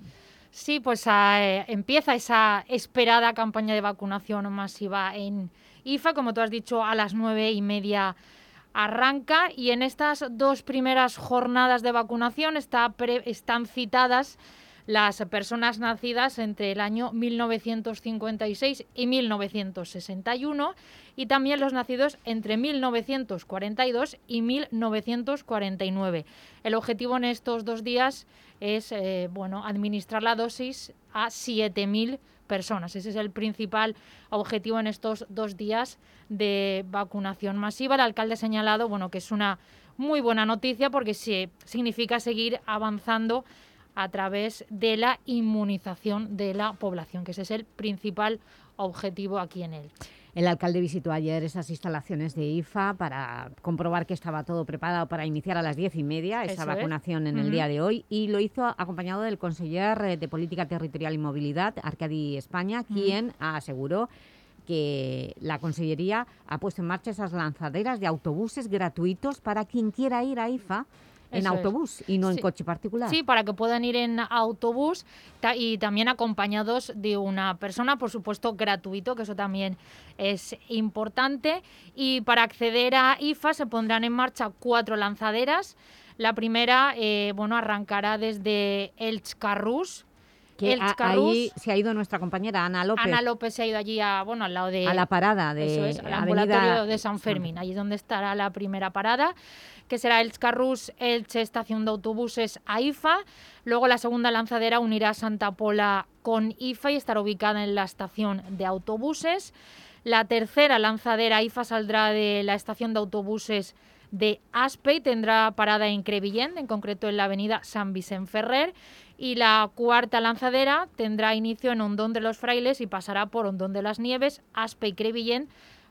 Sí, pues eh, empieza esa esperada campaña de vacunación masiva en IFA, como tú has dicho, a las nueve y media arranca. Y en estas dos primeras jornadas de vacunación están citadas las personas nacidas entre el año 1956 y 1961 y también los nacidos entre 1942 y 1949. El objetivo en estos dos días es eh, bueno, administrar la dosis a 7.000 personas. Ese es el principal objetivo en estos dos días de vacunación masiva. El alcalde ha señalado bueno, que es una muy buena noticia porque sí, significa seguir avanzando a través de la inmunización de la población, que ese es el principal objetivo aquí en él. El alcalde visitó ayer esas instalaciones de IFA para comprobar que estaba todo preparado para iniciar a las diez y media esa vacunación en el día de hoy. Y lo hizo acompañado del conseller eh, de Política Territorial y Movilidad, Arcadi España, quien aseguró que la Consellería ha puesto en marcha esas lanzaderas de autobuses gratuitos para quien quiera ir a IFA en autobús y no en coche particular. Sí, para que puedan ir en autobús y también acompañados de una persona, por supuesto gratuito, que eso también es importante. Y para acceder a IFA se pondrán en marcha cuatro lanzaderas. La primera, eh, bueno, arrancará desde Elch Carrús, que ahí se ha ido nuestra compañera Ana López. Ana López se ha ido allí a, bueno, al lado de... A la parada de... Eso al ambulatorio de San Fermín. Allí es donde estará la primera parada que será el Carrús Elche Estación de Autobuses a IFA. Luego la segunda lanzadera unirá Santa Pola con IFA y estará ubicada en la estación de autobuses. La tercera lanzadera IFA saldrá de la estación de autobuses de Aspe y tendrá parada en Crevillén, en concreto en la avenida San Vicente Ferrer. Y la cuarta lanzadera tendrá inicio en Hondón de los Frailes y pasará por Hondón de las Nieves, Aspe y Crevillén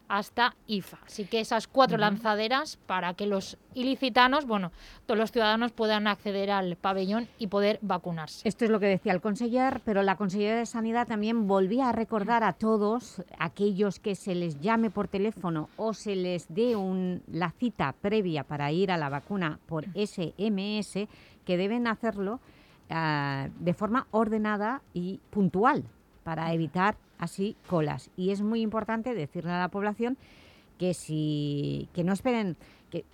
hasta IFA. Así que esas cuatro lanzaderas para que los ilicitanos, bueno, todos los ciudadanos puedan acceder al pabellón y poder vacunarse. Esto es lo que decía el conseller, pero la consellera de Sanidad también volvía a recordar a todos aquellos que se les llame por teléfono o se les dé un, la cita previa para ir a la vacuna por SMS, que deben hacerlo ah, de forma ordenada y puntual para evitar así colas. Y es muy importante decirle a la población que, si, que no esperen que,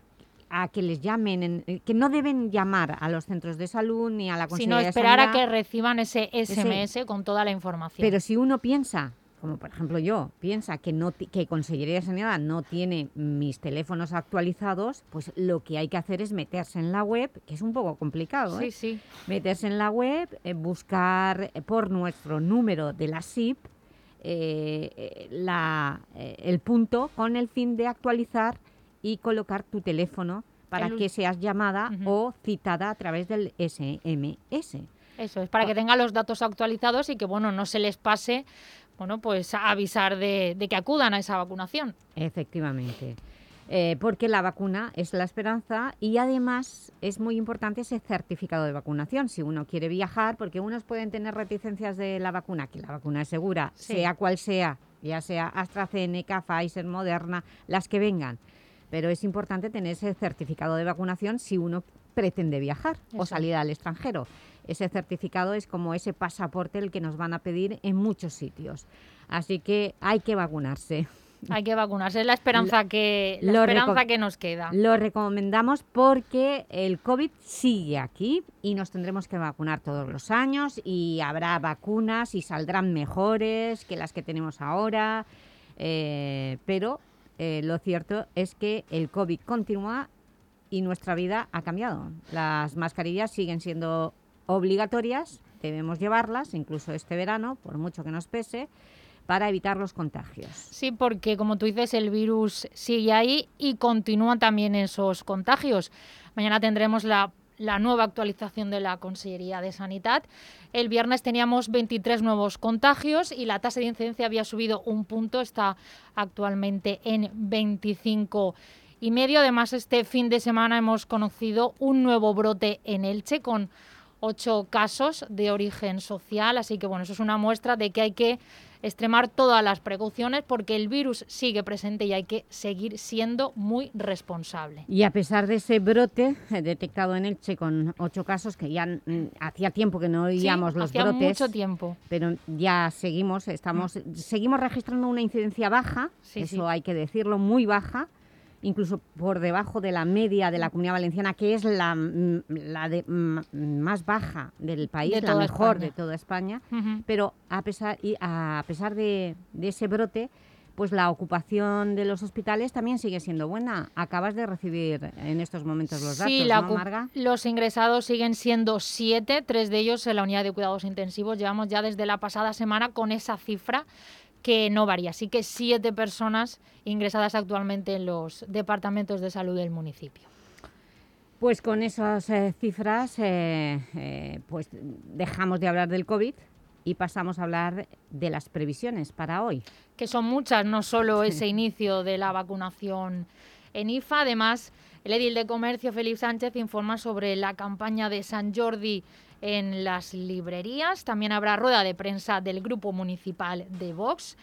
a que les llamen, que no deben llamar a los centros de salud ni a la Consejería Sino esperar a que reciban ese SMS con toda la información. Pero si uno piensa como por ejemplo yo, piensa que, no que Consellería de Sanidad no tiene mis teléfonos actualizados, pues lo que hay que hacer es meterse en la web, que es un poco complicado, ¿eh? sí, sí. meterse en la web, eh, buscar por nuestro número de la SIP eh, la, el punto con el fin de actualizar y colocar tu teléfono para que seas llamada o citada a través del SMS. Eso es, para que tenga los datos actualizados y que bueno no se les pase bueno, pues avisar de, que acudan a esa vacunación. Efectivamente. Eh, porque la vacuna es la esperanza y además es muy importante ese certificado de vacunación si uno quiere viajar, porque unos pueden tener reticencias de la vacuna, que la vacuna es segura, sea cual sea, ya sea AstraZeneca, Pfizer, Moderna, las que vengan. Pero es importante tener ese certificado de vacunación si uno pretende viajar o salir al extranjero. Ese certificado es como ese pasaporte el que nos van a pedir en muchos sitios. Así que hay que vacunarse. Hay que vacunarse, es la esperanza, que, la esperanza que nos queda. Lo recomendamos porque el COVID sigue aquí y nos tendremos que vacunar todos los años y habrá vacunas y saldrán mejores que las que tenemos ahora, eh, pero eh, lo cierto es que el COVID continúa y nuestra vida ha cambiado. Las mascarillas siguen siendo obligatorias, debemos llevarlas, incluso este verano, por mucho que nos pese, para evitar los contagios. Sí, porque como tú dices, el virus sigue ahí y continúan también esos contagios. Mañana tendremos la, nueva actualización de la Consellería de Sanidad. El viernes teníamos 23 nuevos contagios y la tasa de incidencia había subido un punto, está actualmente en 25 y medio. Además, este fin de semana hemos conocido un nuevo brote en Elche con ocho casos de origen social, así que bueno, eso es una muestra de que hay que extremar todas las precauciones porque el virus sigue presente y hay que seguir siendo muy responsable. Y a pesar de ese brote detectado en Elche con ocho casos, que ya mm, hacía tiempo que no oíamos los hacía brotes, mucho tiempo. pero ya seguimos, estamos, mm. seguimos registrando una incidencia baja, eso hay que decirlo, muy baja, incluso por debajo de la media de la Comunidad Valenciana, que es la, mm, la de, mm, más baja del país, De la mejor España. de toda España, pero a pesar, y a pesar de, de ese brote, pues la ocupación de los hospitales también sigue siendo buena. Acabas de recibir en estos momentos los datos, Sí, la ¿no, Marga? los ingresados siguen siendo siete, tres de ellos en la unidad de cuidados intensivos. Llevamos ya desde la pasada semana con esa cifra que no varía. Así que siete personas ingresadas actualmente en los departamentos de salud del municipio. Pues con esas eh, cifras eh, eh, pues dejamos de hablar del COVID y pasamos a hablar de las previsiones para hoy. que son muchas, no solo ese inicio de la vacunación en IFA. Además, el edil de comercio, Felipe Sánchez, informa sobre la campaña de San Jordi en las librerías. También habrá rueda de prensa del Grupo Municipal de Vox.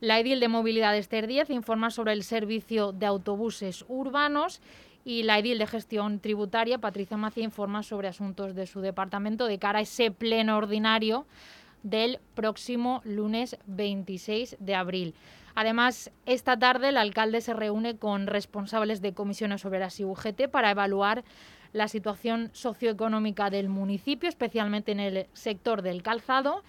La edil de movilidad, Esther Díez, informa sobre el servicio de autobuses urbanos. Y la edil de gestión tributaria, Patricia Macía, informa sobre asuntos de su departamento de cara a ese pleno ordinario del próximo lunes 26 de abril. Además, esta tarde el alcalde se reúne con responsables de comisiones obreras y UGT para evaluar la situación socioeconómica del municipio, especialmente en el sector del calzado.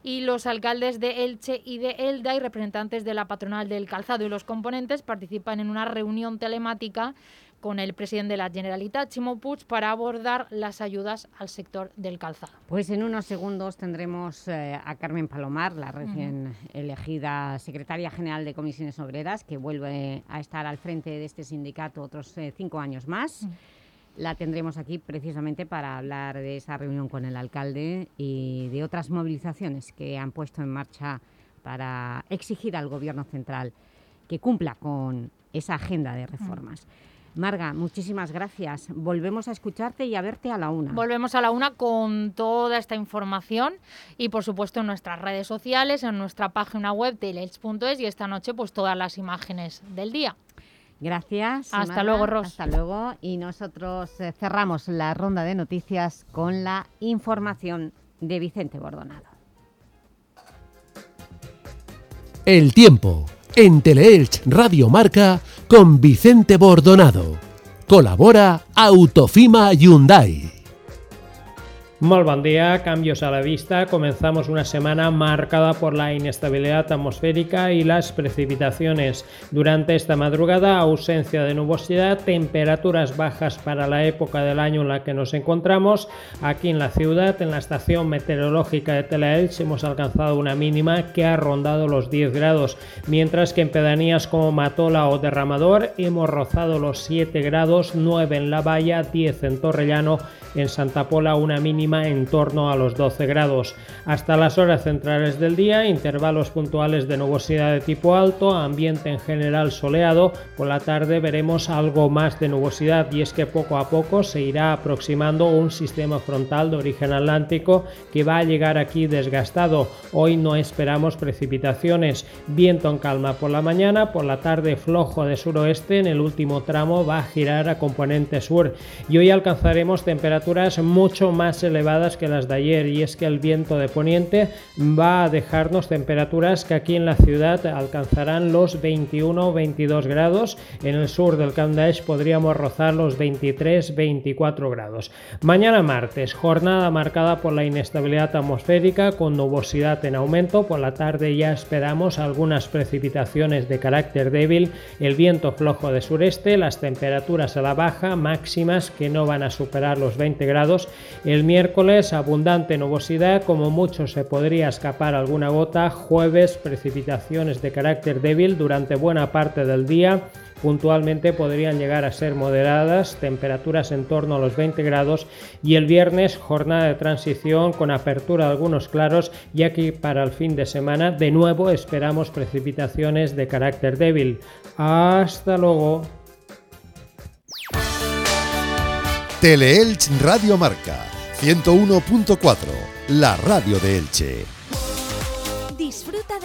Y los alcaldes de Elche y de Elda y representantes de la patronal del calzado y los componentes participan en una reunión telemática con el presidente de la Generalitat, Chimo Puig, para abordar las ayudas al sector del calzado. Pues en unos segundos tendremos eh, a Carmen Palomar, la recién elegida secretaria general de Comisiones Obreras, que vuelve a estar al frente de este sindicato otros eh, cinco años más. La tendremos aquí precisamente para hablar de esa reunión con el alcalde y de otras movilizaciones que han puesto en marcha para exigir al Gobierno central que cumpla con esa agenda de reformas. Marga, muchísimas gracias. Volvemos a escucharte y a verte a la una. Volvemos a la una con toda esta información y por supuesto en nuestras redes sociales, en nuestra página web teleelch.es y esta noche pues todas las imágenes del día. Gracias. Hasta luego, Ros. Hasta luego. Y nosotros eh, cerramos la ronda de noticias con la información de Vicente Bordonado. El tiempo en Teleelch Radio Marca con Vicente Bordonado. Colabora Autofima Hyundai. Muy buen día, cambios a la vista. Comenzamos una semana marcada por la inestabilidad atmosférica y las precipitaciones. Durante esta madrugada, ausencia de nubosidad, temperaturas bajas para la época del año en la que nos encontramos. Aquí en la ciudad, en la estación meteorológica de Telaelch, hemos alcanzado una mínima que ha rondado los 10 grados, mientras que en pedanías como Matola o Derramador hemos rozado los 7 grados, 9 en La Valla, 10 en Torrellano, en Santa Pola una mínima en torno a los 12 grados. Hasta las horas centrales del día, intervalos puntuales de nubosidad de tipo alto, ambiente en general soleado. Por la tarde veremos algo más de nubosidad y es que poco a poco se irá aproximando un sistema frontal de origen atlántico que va a llegar aquí desgastado. Hoy no esperamos precipitaciones. Viento en calma por la mañana, por la tarde flojo de suroeste, en el último tramo va a girar a componente sur y hoy alcanzaremos temperaturas mucho más elevadas que las de ayer y es que el viento de poniente va a dejarnos temperaturas que aquí en la ciudad alcanzarán los 21-22 grados, en el sur del Camp podríamos rozar los 23-24 grados. Mañana martes, jornada marcada por la inestabilidad atmosférica con nubosidad en aumento, por la tarde ya esperamos algunas precipitaciones de carácter débil, el viento flojo de sureste, las temperaturas a la baja máximas que no van a superar los 20 grados, el miércoles abundante nubosidad, como mucho se podría escapar alguna gota, jueves precipitaciones de carácter débil durante buena parte del día, puntualmente podrían llegar a ser moderadas, temperaturas en torno a los 20 grados y el viernes jornada de transición con apertura de algunos claros y aquí para el fin de semana de nuevo esperamos precipitaciones de carácter débil. Hasta luego. Teleelch Radio Marca 101.4, la radio de Elche.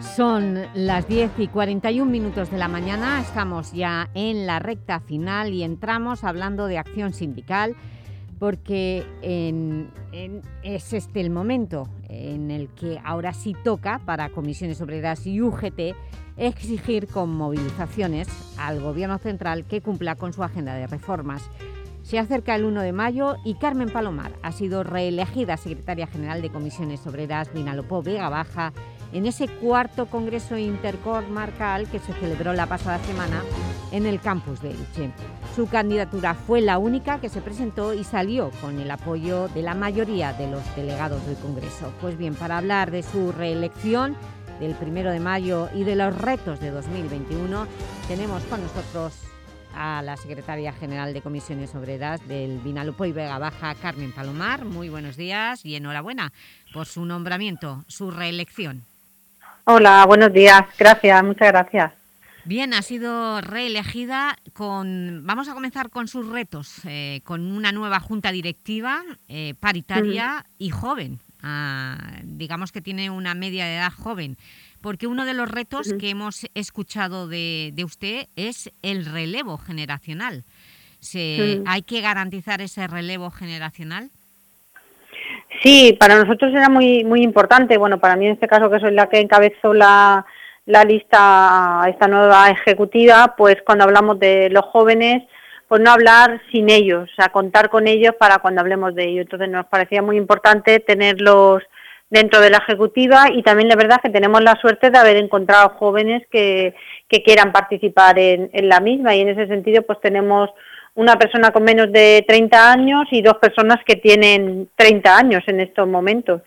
Son las 10 y 41 minutos de la mañana, estamos ya en la recta final y entramos hablando de acción sindical porque es este el momento en el que ahora sí toca para comisiones obreras y UGT exigir con movilizaciones al Gobierno central que cumpla con su agenda de reformas. Se acerca el 1 de mayo y Carmen Palomar ha sido reelegida secretaria general de Comisiones Obreras Vinalopó Vega Baja en ese cuarto Congreso Intercomarcal que se celebró la pasada semana en el campus de Elche. Su candidatura fue la única que se presentó y salió con el apoyo de la mayoría de los delegados del Congreso. Pues bien, para hablar de su reelección del 1 de mayo y de los retos de 2021, tenemos con nosotros a la secretaria general de Comisiones Obreras del Vinalopó y Vega Baja, Carmen Palomar. Muy buenos días y enhorabuena por su nombramiento, su reelección. Hola, buenos días. Gracias, muchas gracias. Bien, ha sido reelegida con... Vamos a comenzar con sus retos, eh, con una nueva junta directiva eh, paritaria y joven. Ah, digamos que tiene una media de edad joven porque uno de los retos que hemos escuchado de, usted es el relevo generacional. Se, ¿Hay que garantizar ese relevo generacional? Sí, para nosotros era muy muy importante. Bueno, para mí en este caso, que soy la que encabezó la, la lista, esta nueva ejecutiva, pues cuando hablamos de los jóvenes, pues no hablar sin ellos, o sea, contar con ellos para cuando hablemos de ellos. Entonces nos parecía muy importante tenerlos dentro de la ejecutiva y también la verdad que tenemos la suerte de haber encontrado jóvenes que, que quieran participar en, en, la misma y en ese sentido pues tenemos una persona con menos de 30 años y dos personas que tienen 30 años en estos momentos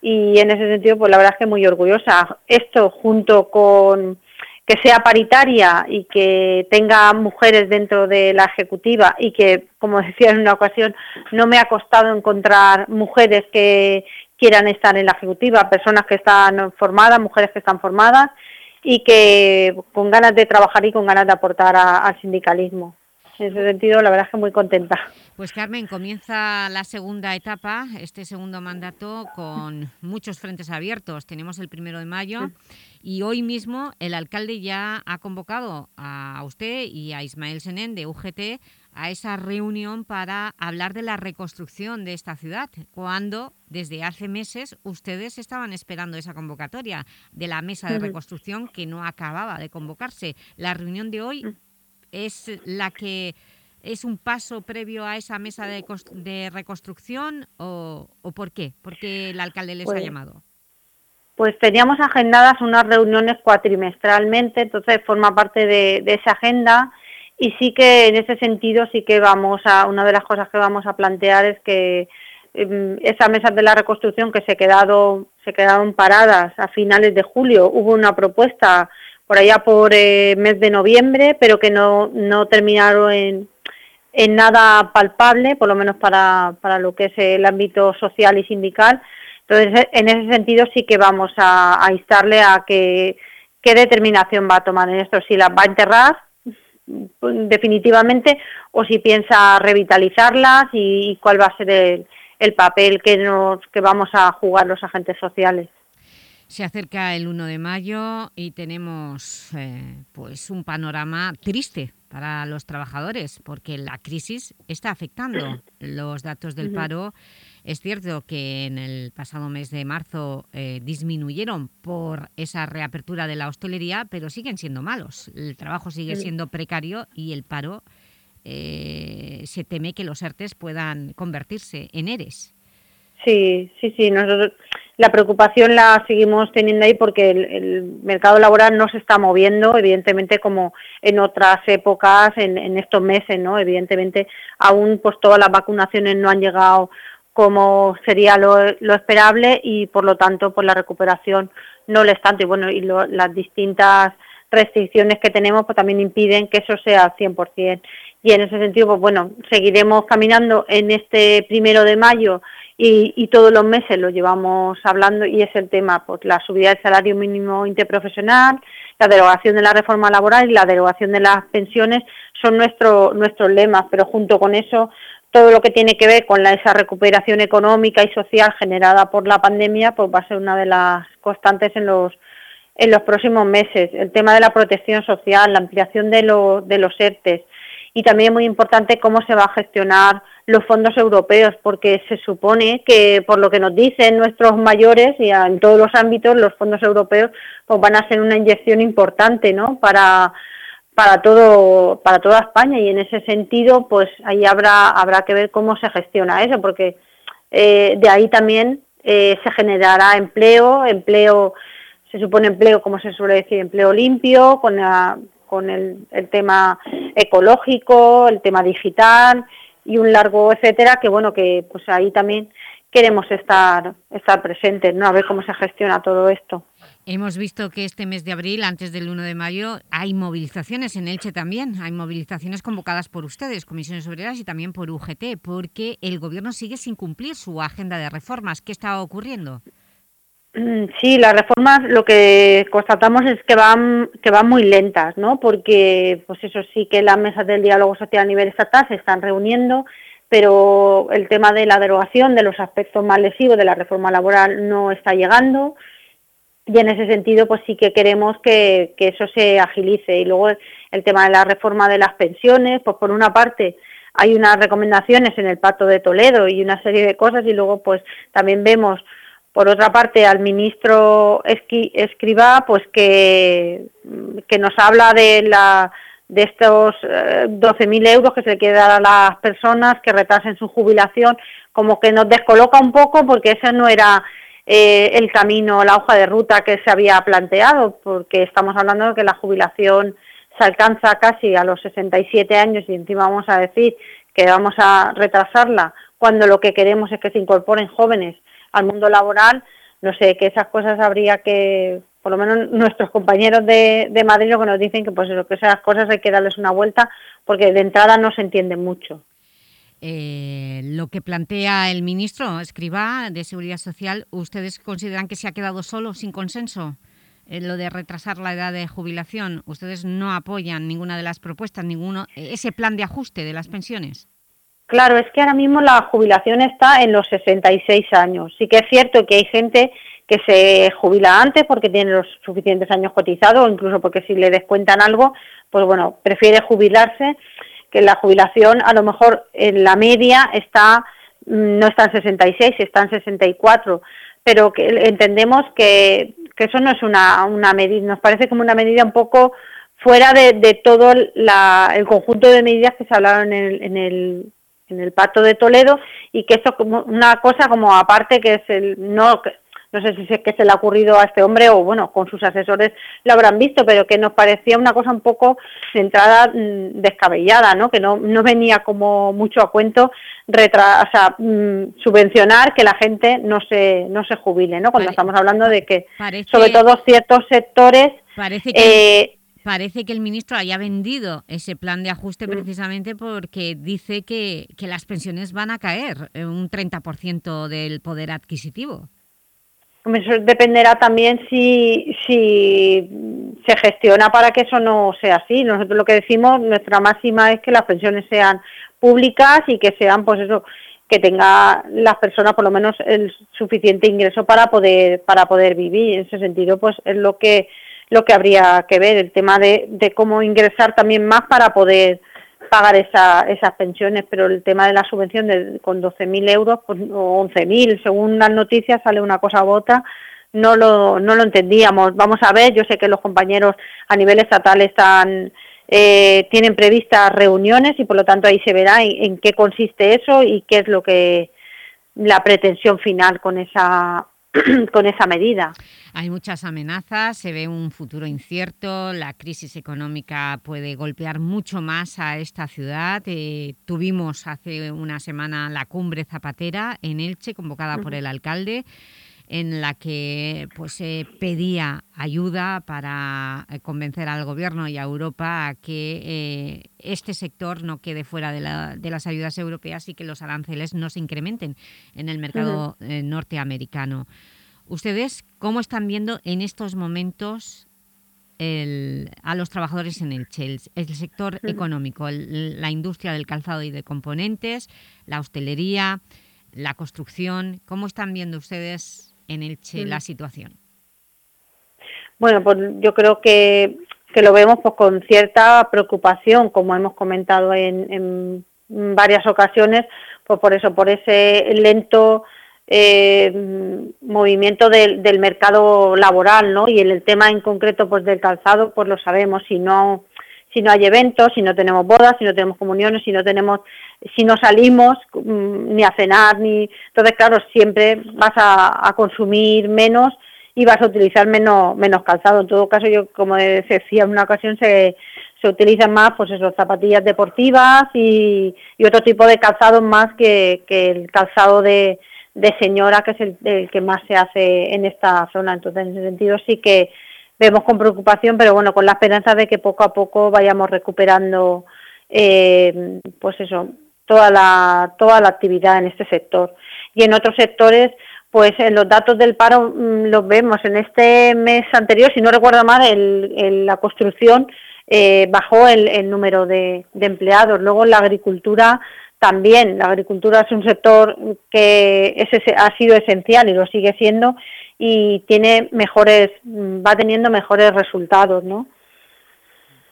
y en ese sentido pues la verdad es que muy orgullosa. Esto junto con que sea paritaria y que tenga mujeres dentro de la ejecutiva y que, como decía en una ocasión, no me ha costado encontrar mujeres que, quieran estar en la ejecutiva, personas que están formadas, mujeres que están formadas y que con ganas de trabajar y con ganas de aportar al sindicalismo. En ese sentido, la verdad es que muy contenta. Pues Carmen, comienza la segunda etapa, este segundo mandato, con muchos frentes abiertos. Tenemos el primero de mayo y hoy mismo el alcalde ya ha convocado a usted y a Ismael Senén de UGT a esa reunión para hablar de la reconstrucción de esta ciudad, cuando desde hace meses ustedes estaban esperando esa convocatoria de la mesa de reconstrucción que no acababa de convocarse. ¿La reunión de hoy mm. Es la que es un paso previo a esa mesa de, reconstrucción o, por qué? ¿Por qué el alcalde les ha pues llamado? Pues teníamos agendadas unas reuniones cuatrimestralmente, entonces forma parte de esa agenda y sí que en ese sentido sí que vamos a, una de las cosas que vamos a plantear es que eh, esas mesas de la reconstrucción que se, quedado, se quedaron paradas a finales de julio, hubo una propuesta por allá por eh, mes de noviembre, pero que no, no terminaron en, en nada palpable, por lo menos para, para lo que es el ámbito social y sindical. Entonces, en ese sentido sí que vamos a, a instarle a que qué determinación va a tomar en esto, si las va a enterrar definitivamente o si piensa revitalizarlas y, cuál va a ser el, papel que, nos, que vamos a jugar los agentes sociales. Se acerca el 1 de mayo y tenemos eh, pues un panorama triste para los trabajadores porque la crisis está afectando los datos del paro Es cierto que en el pasado mes de marzo eh, disminuyeron por esa reapertura de la hostelería, pero siguen siendo malos. El trabajo sigue siendo precario y el paro eh, se teme que los ERTES puedan convertirse en ERES. Sí, sí, sí. Nosotros la preocupación la seguimos teniendo ahí porque el, mercado laboral no se está moviendo, evidentemente, como en otras épocas, en, estos meses, ¿no? Evidentemente, aún pues todas las vacunaciones no han llegado como sería lo, esperable y, por lo tanto, pues la recuperación no le es tanto. Y bueno, y las distintas restricciones que tenemos pues también impiden que eso sea al 100%. Y en ese sentido, pues bueno, seguiremos caminando en este primero de mayo y, todos los meses lo llevamos hablando y es el tema, pues la subida del salario mínimo interprofesional, la derogación de la reforma laboral y la derogación de las pensiones son nuestro, nuestros lemas, pero junto con eso todo lo que tiene que ver con esa recuperación económica y social generada por la pandemia, pues va a ser una de las constantes en los en los próximos meses. El tema de la protección social, la ampliación de, de los ERTES y también muy importante cómo se va a gestionar los fondos europeos, porque se supone que, por lo que nos dicen nuestros mayores y en todos los ámbitos, los fondos europeos pues van a ser una inyección importante ¿no? para, para, todo, para toda España y en ese sentido pues ahí habrá, habrá que ver cómo se gestiona eso, porque eh, de ahí también eh, se generará empleo, empleo, se supone empleo, como se suele decir, empleo limpio, con, con el, el tema ecológico, el tema digital, y un largo etcétera que bueno que pues ahí también queremos estar estar presentes no a ver cómo se gestiona todo esto Hemos visto que este mes de abril, antes del 1 de mayo, hay movilizaciones en Elche también. Hay movilizaciones convocadas por ustedes, Comisiones Obreras y también por UGT, porque el Gobierno sigue sin cumplir su agenda de reformas. ¿Qué está ocurriendo? Mm, sí, las reformas lo que constatamos es que van que van muy lentas, ¿no? Porque pues eso sí que las mesas del diálogo social a nivel estatal se están reuniendo, pero el tema de la derogación de los aspectos más lesivos de la reforma laboral no está llegando y en ese sentido pues sí que queremos que, que eso se agilice y luego el tema de la reforma de las pensiones, pues por una parte hay unas recomendaciones en el Pacto de Toledo y una serie de cosas y luego pues también vemos por otra parte, al ministro Escribá, pues que, nos habla de la de estos 12.000 eh, euros que se le quiere dar a las personas que retrasen su jubilación, como que nos descoloca un poco porque ese no era eh, el camino, la hoja de ruta que se había planteado, porque estamos hablando de que la jubilación se alcanza casi a los 67 años y encima vamos a decir que vamos a retrasarla cuando lo que queremos es que se incorporen jóvenes al mundo laboral, no sé, que esas cosas habría que, por lo menos nuestros compañeros de, Madrid lo que nos dicen que pues que esas cosas hay que darles una vuelta porque de entrada no se entiende mucho. Eh, lo que plantea el ministro Escriba de Seguridad Social, ¿ustedes consideran que se ha quedado solo, sin consenso? en lo de retrasar la edad de jubilación, ¿ustedes no apoyan ninguna de las propuestas, ninguno ese plan de ajuste de las pensiones? Claro, es que ahora mismo la jubilación está en los 66 años. Sí que es cierto que hay gente que se jubila antes porque tiene los suficientes años cotizados o incluso porque si le descuentan algo, pues bueno, prefiere jubilarse, que la jubilación a lo mejor en la media está mm, no está en 66, está en 64, pero que entendemos que, eso no es una, una medida, nos parece como una medida un poco fuera de, todo el conjunto de medidas que se hablaron en el en el Pacto de Toledo y que esto como una cosa como aparte que es el no no sé si es que se le ha ocurrido a este hombre o bueno con sus asesores lo habrán visto pero que nos parecía una cosa un poco de entrada mm, descabellada no que no, no venía como mucho a cuento retra o sea, mm, subvencionar que la gente no se no se jubile no cuando estamos hablando de que sobre todo ciertos sectores parece que... Eh, parece que el ministro haya vendido ese plan de ajuste mm. precisamente porque dice que, que las pensiones van a caer un 30% del poder adquisitivo. Eso dependerá también si, si se gestiona para que eso no sea así. Nosotros lo que decimos, nuestra máxima es que las pensiones sean públicas y que sean, pues eso, que tenga las personas por lo menos el suficiente ingreso para poder para poder vivir. En ese sentido, pues es lo que lo que habría que ver, el tema de, de cómo ingresar también más para poder pagar esa, esas pensiones, pero el tema de la subvención de, con 12.000 euros pues, o 11.000, según las noticias sale una cosa u otra, no lo, no lo entendíamos. Vamos a ver, yo sé que los compañeros a nivel estatal están eh, tienen previstas reuniones y por lo tanto ahí se verá en, qué consiste eso y qué es lo que la pretensión final con esa con esa medida. Hay muchas amenazas, se ve un futuro incierto, la crisis económica puede golpear mucho más a esta ciudad. Eh, tuvimos hace una semana la cumbre zapatera en Elche, convocada por el alcalde en la que pues, se pedía ayuda para eh, convencer al Gobierno y a Europa a que eh, este sector no quede fuera de, las ayudas europeas y que los aranceles no se incrementen en el mercado eh, norteamericano. ¿Ustedes cómo están viendo en estos momentos a los trabajadores en el Chels, el sector económico, la industria del calzado y de componentes, la hostelería, la construcción? ¿Cómo están viendo ustedes en Elche la situación? Bueno, pues yo creo que, que lo vemos pues, con cierta preocupación, como hemos comentado en, en varias ocasiones, pues por eso, por ese lento eh, movimiento del, del, mercado laboral, ¿no? Y en el tema en concreto, pues del calzado, pues lo sabemos, si no si no hay eventos, si no tenemos bodas, si no tenemos comuniones, si no tenemos, si no salimos mm, ni a cenar, ni entonces claro siempre vas a, consumir menos y vas a utilizar menos menos calzado. En todo caso yo como decía en una ocasión se, se utilizan más pues eso, zapatillas deportivas y, y otro tipo de calzado más que, que el calzado de, de señora que es el que más se hace en esta zona. Entonces en ese sentido sí que vemos con preocupación, pero bueno, con la esperanza de que poco a poco vayamos recuperando, eh, pues eso, toda la, toda la actividad en este sector. Y en otros sectores, pues en los datos del paro mm, los vemos. En este mes anterior, si no recuerdo mal, el, la construcción eh, bajó el, número de, empleados. Luego la agricultura también. La agricultura es un sector que ha sido esencial y lo sigue siendo y tiene mejores, va teniendo mejores resultados, ¿no?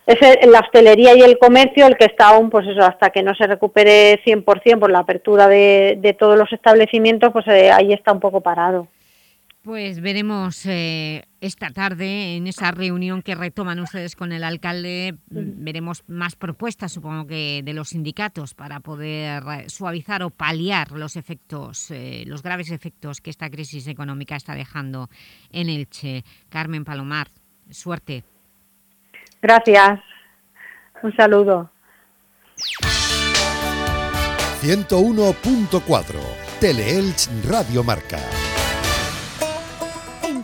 Es la hostelería y el comercio el que está aún, pues eso, hasta que no se recupere 100% por la apertura de, de todos los establecimientos, pues eh, ahí está un poco parado. Pues veremos eh, esta tarde en esa reunión que retoman ustedes con el alcalde, veremos más propuestas, supongo que de los sindicatos, para poder eh, suavizar o paliar los efectos, eh, los graves efectos que esta crisis económica está dejando en Elche. Carmen Palomar, suerte. Gracias. Un saludo. 101.4 Teleelch Radio Marca.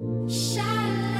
Shalom.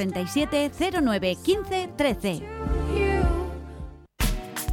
637 09 15 13.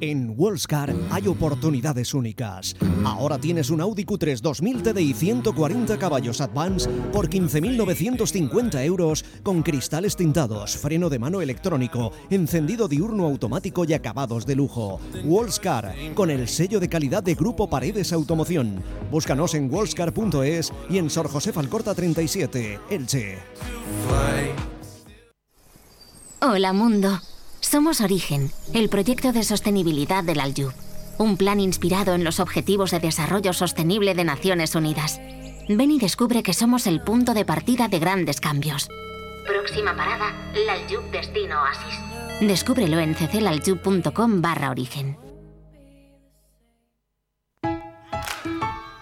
En Wallscar hay oportunidades únicas. Ahora tienes un Audi Q3 2000 TDI 140 caballos Advance por 15.950 euros con cristales tintados, freno de mano electrónico, encendido diurno automático y acabados de lujo. Wallscar, con el sello de calidad de Grupo Paredes Automoción. Búscanos en wallscar.es y en Sor José Falcorta 37, Elche. Hola mundo. Somos Origen, el proyecto de sostenibilidad del Aljub. Un plan inspirado en los Objetivos de Desarrollo Sostenible de Naciones Unidas. Ven y descubre que somos el punto de partida de grandes cambios. Próxima parada, Laljub Destino Oasis. Descúbrelo en cclaljub.com barra origen.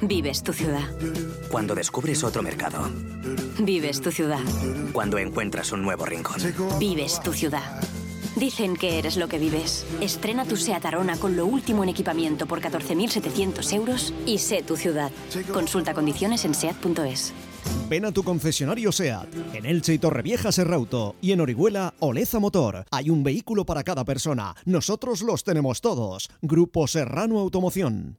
Vives tu ciudad. Cuando descubres otro mercado. Vives tu ciudad. Cuando encuentras un nuevo rincón. Vives tu ciudad. Dicen que eres lo que vives. Estrena tu SEAT Arona con lo último en equipamiento por 14.700 euros y sé tu ciudad. Consulta condiciones en SEAT.es. Ven a tu concesionario SEAT, en Elche y Torrevieja Serrauto y en Orihuela Oleza Motor. Hay un vehículo para cada persona. Nosotros los tenemos todos. Grupo Serrano Automoción.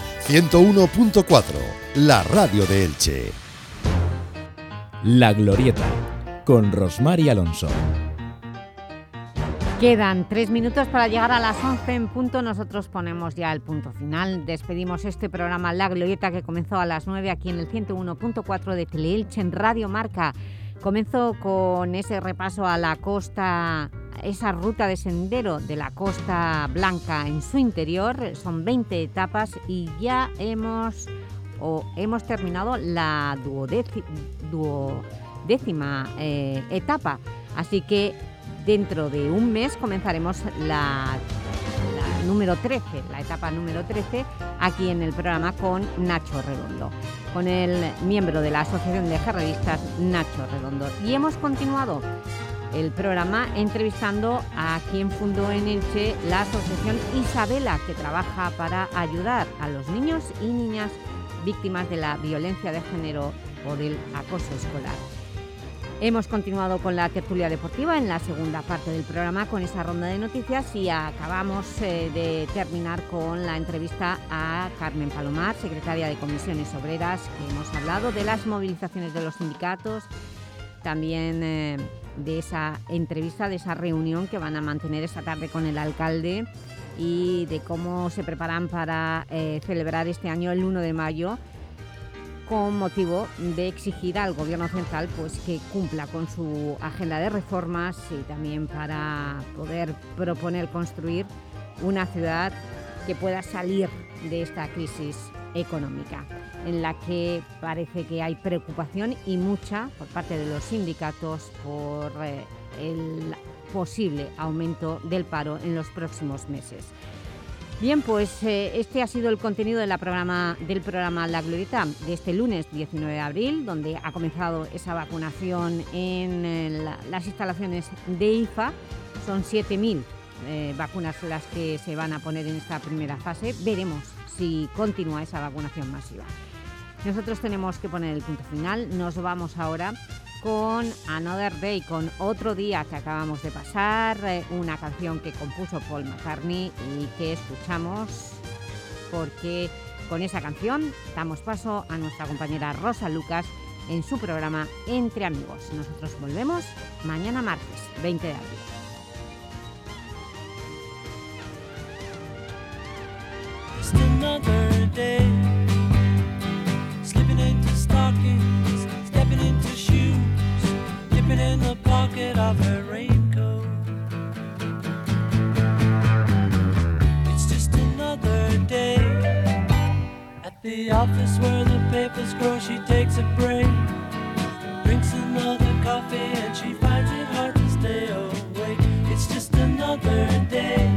101.4, la radio de Elche. La Glorieta, con Rosmar y Alonso. Quedan tres minutos para llegar a las 11 en punto. Nosotros ponemos ya el punto final. Despedimos este programa La Glorieta que comenzó a las 9 aquí en el 101.4 de Teleelche en Radio Marca. Comenzó con ese repaso a la costa, esa ruta de sendero de la Costa Blanca en su interior. Son 20 etapas y ya hemos, o hemos terminado la duodécima, eh, etapa. Así que dentro de un mes comenzaremos la número 13, la etapa número 13, aquí en el programa con Nacho Redondo con el miembro de la Asociación de Ferreristas, Nacho Redondo. Y hemos continuado el programa entrevistando a quien fundó en Elche la Asociación Isabela, que trabaja para ayudar a los niños y niñas víctimas de la violencia de género o del acoso escolar. Hemos continuado con la tertulia deportiva en la segunda parte del programa con esa ronda de noticias y acabamos eh, de terminar con la entrevista a Carmen Palomar, secretaria de Comisiones Obreras, que hemos hablado de las movilizaciones de los sindicatos, también eh, de esa entrevista, de esa reunión que van a mantener esta tarde con el alcalde y de cómo se preparan para eh, celebrar este año el 1 de mayo con motivo de exigir al Gobierno central pues, que cumpla con su agenda de reformas y también para poder proponer construir una ciudad que pueda salir de esta crisis económica, en la que parece que hay preocupación y mucha por parte de los sindicatos por eh, el posible aumento del paro en los próximos meses. Bien, pues eh, este ha sido el contenido de programa, del programa La Glorieta de este lunes 19 de abril, donde ha comenzado esa vacunación en eh, las instalaciones de IFA. Son 7.000 eh, vacunas las que se van a poner en esta primera fase. Veremos si continúa esa vacunación masiva. Nosotros tenemos que poner el punto final. Nos vamos ahora con Another Day, con Otro Día que acabamos de pasar, eh, una canción que compuso Paul McCartney y que escuchamos porque con esa canción damos paso a nuestra compañera Rosa Lucas en su programa Entre Amigos. Nosotros volvemos mañana martes, 20 de abril. In the pocket of her raincoat. It's just another day. At the office where the papers grow, she takes a break. Drinks another coffee and she finds it hard to stay awake. It's just another day.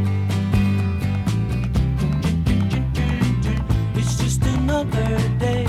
It's just another day.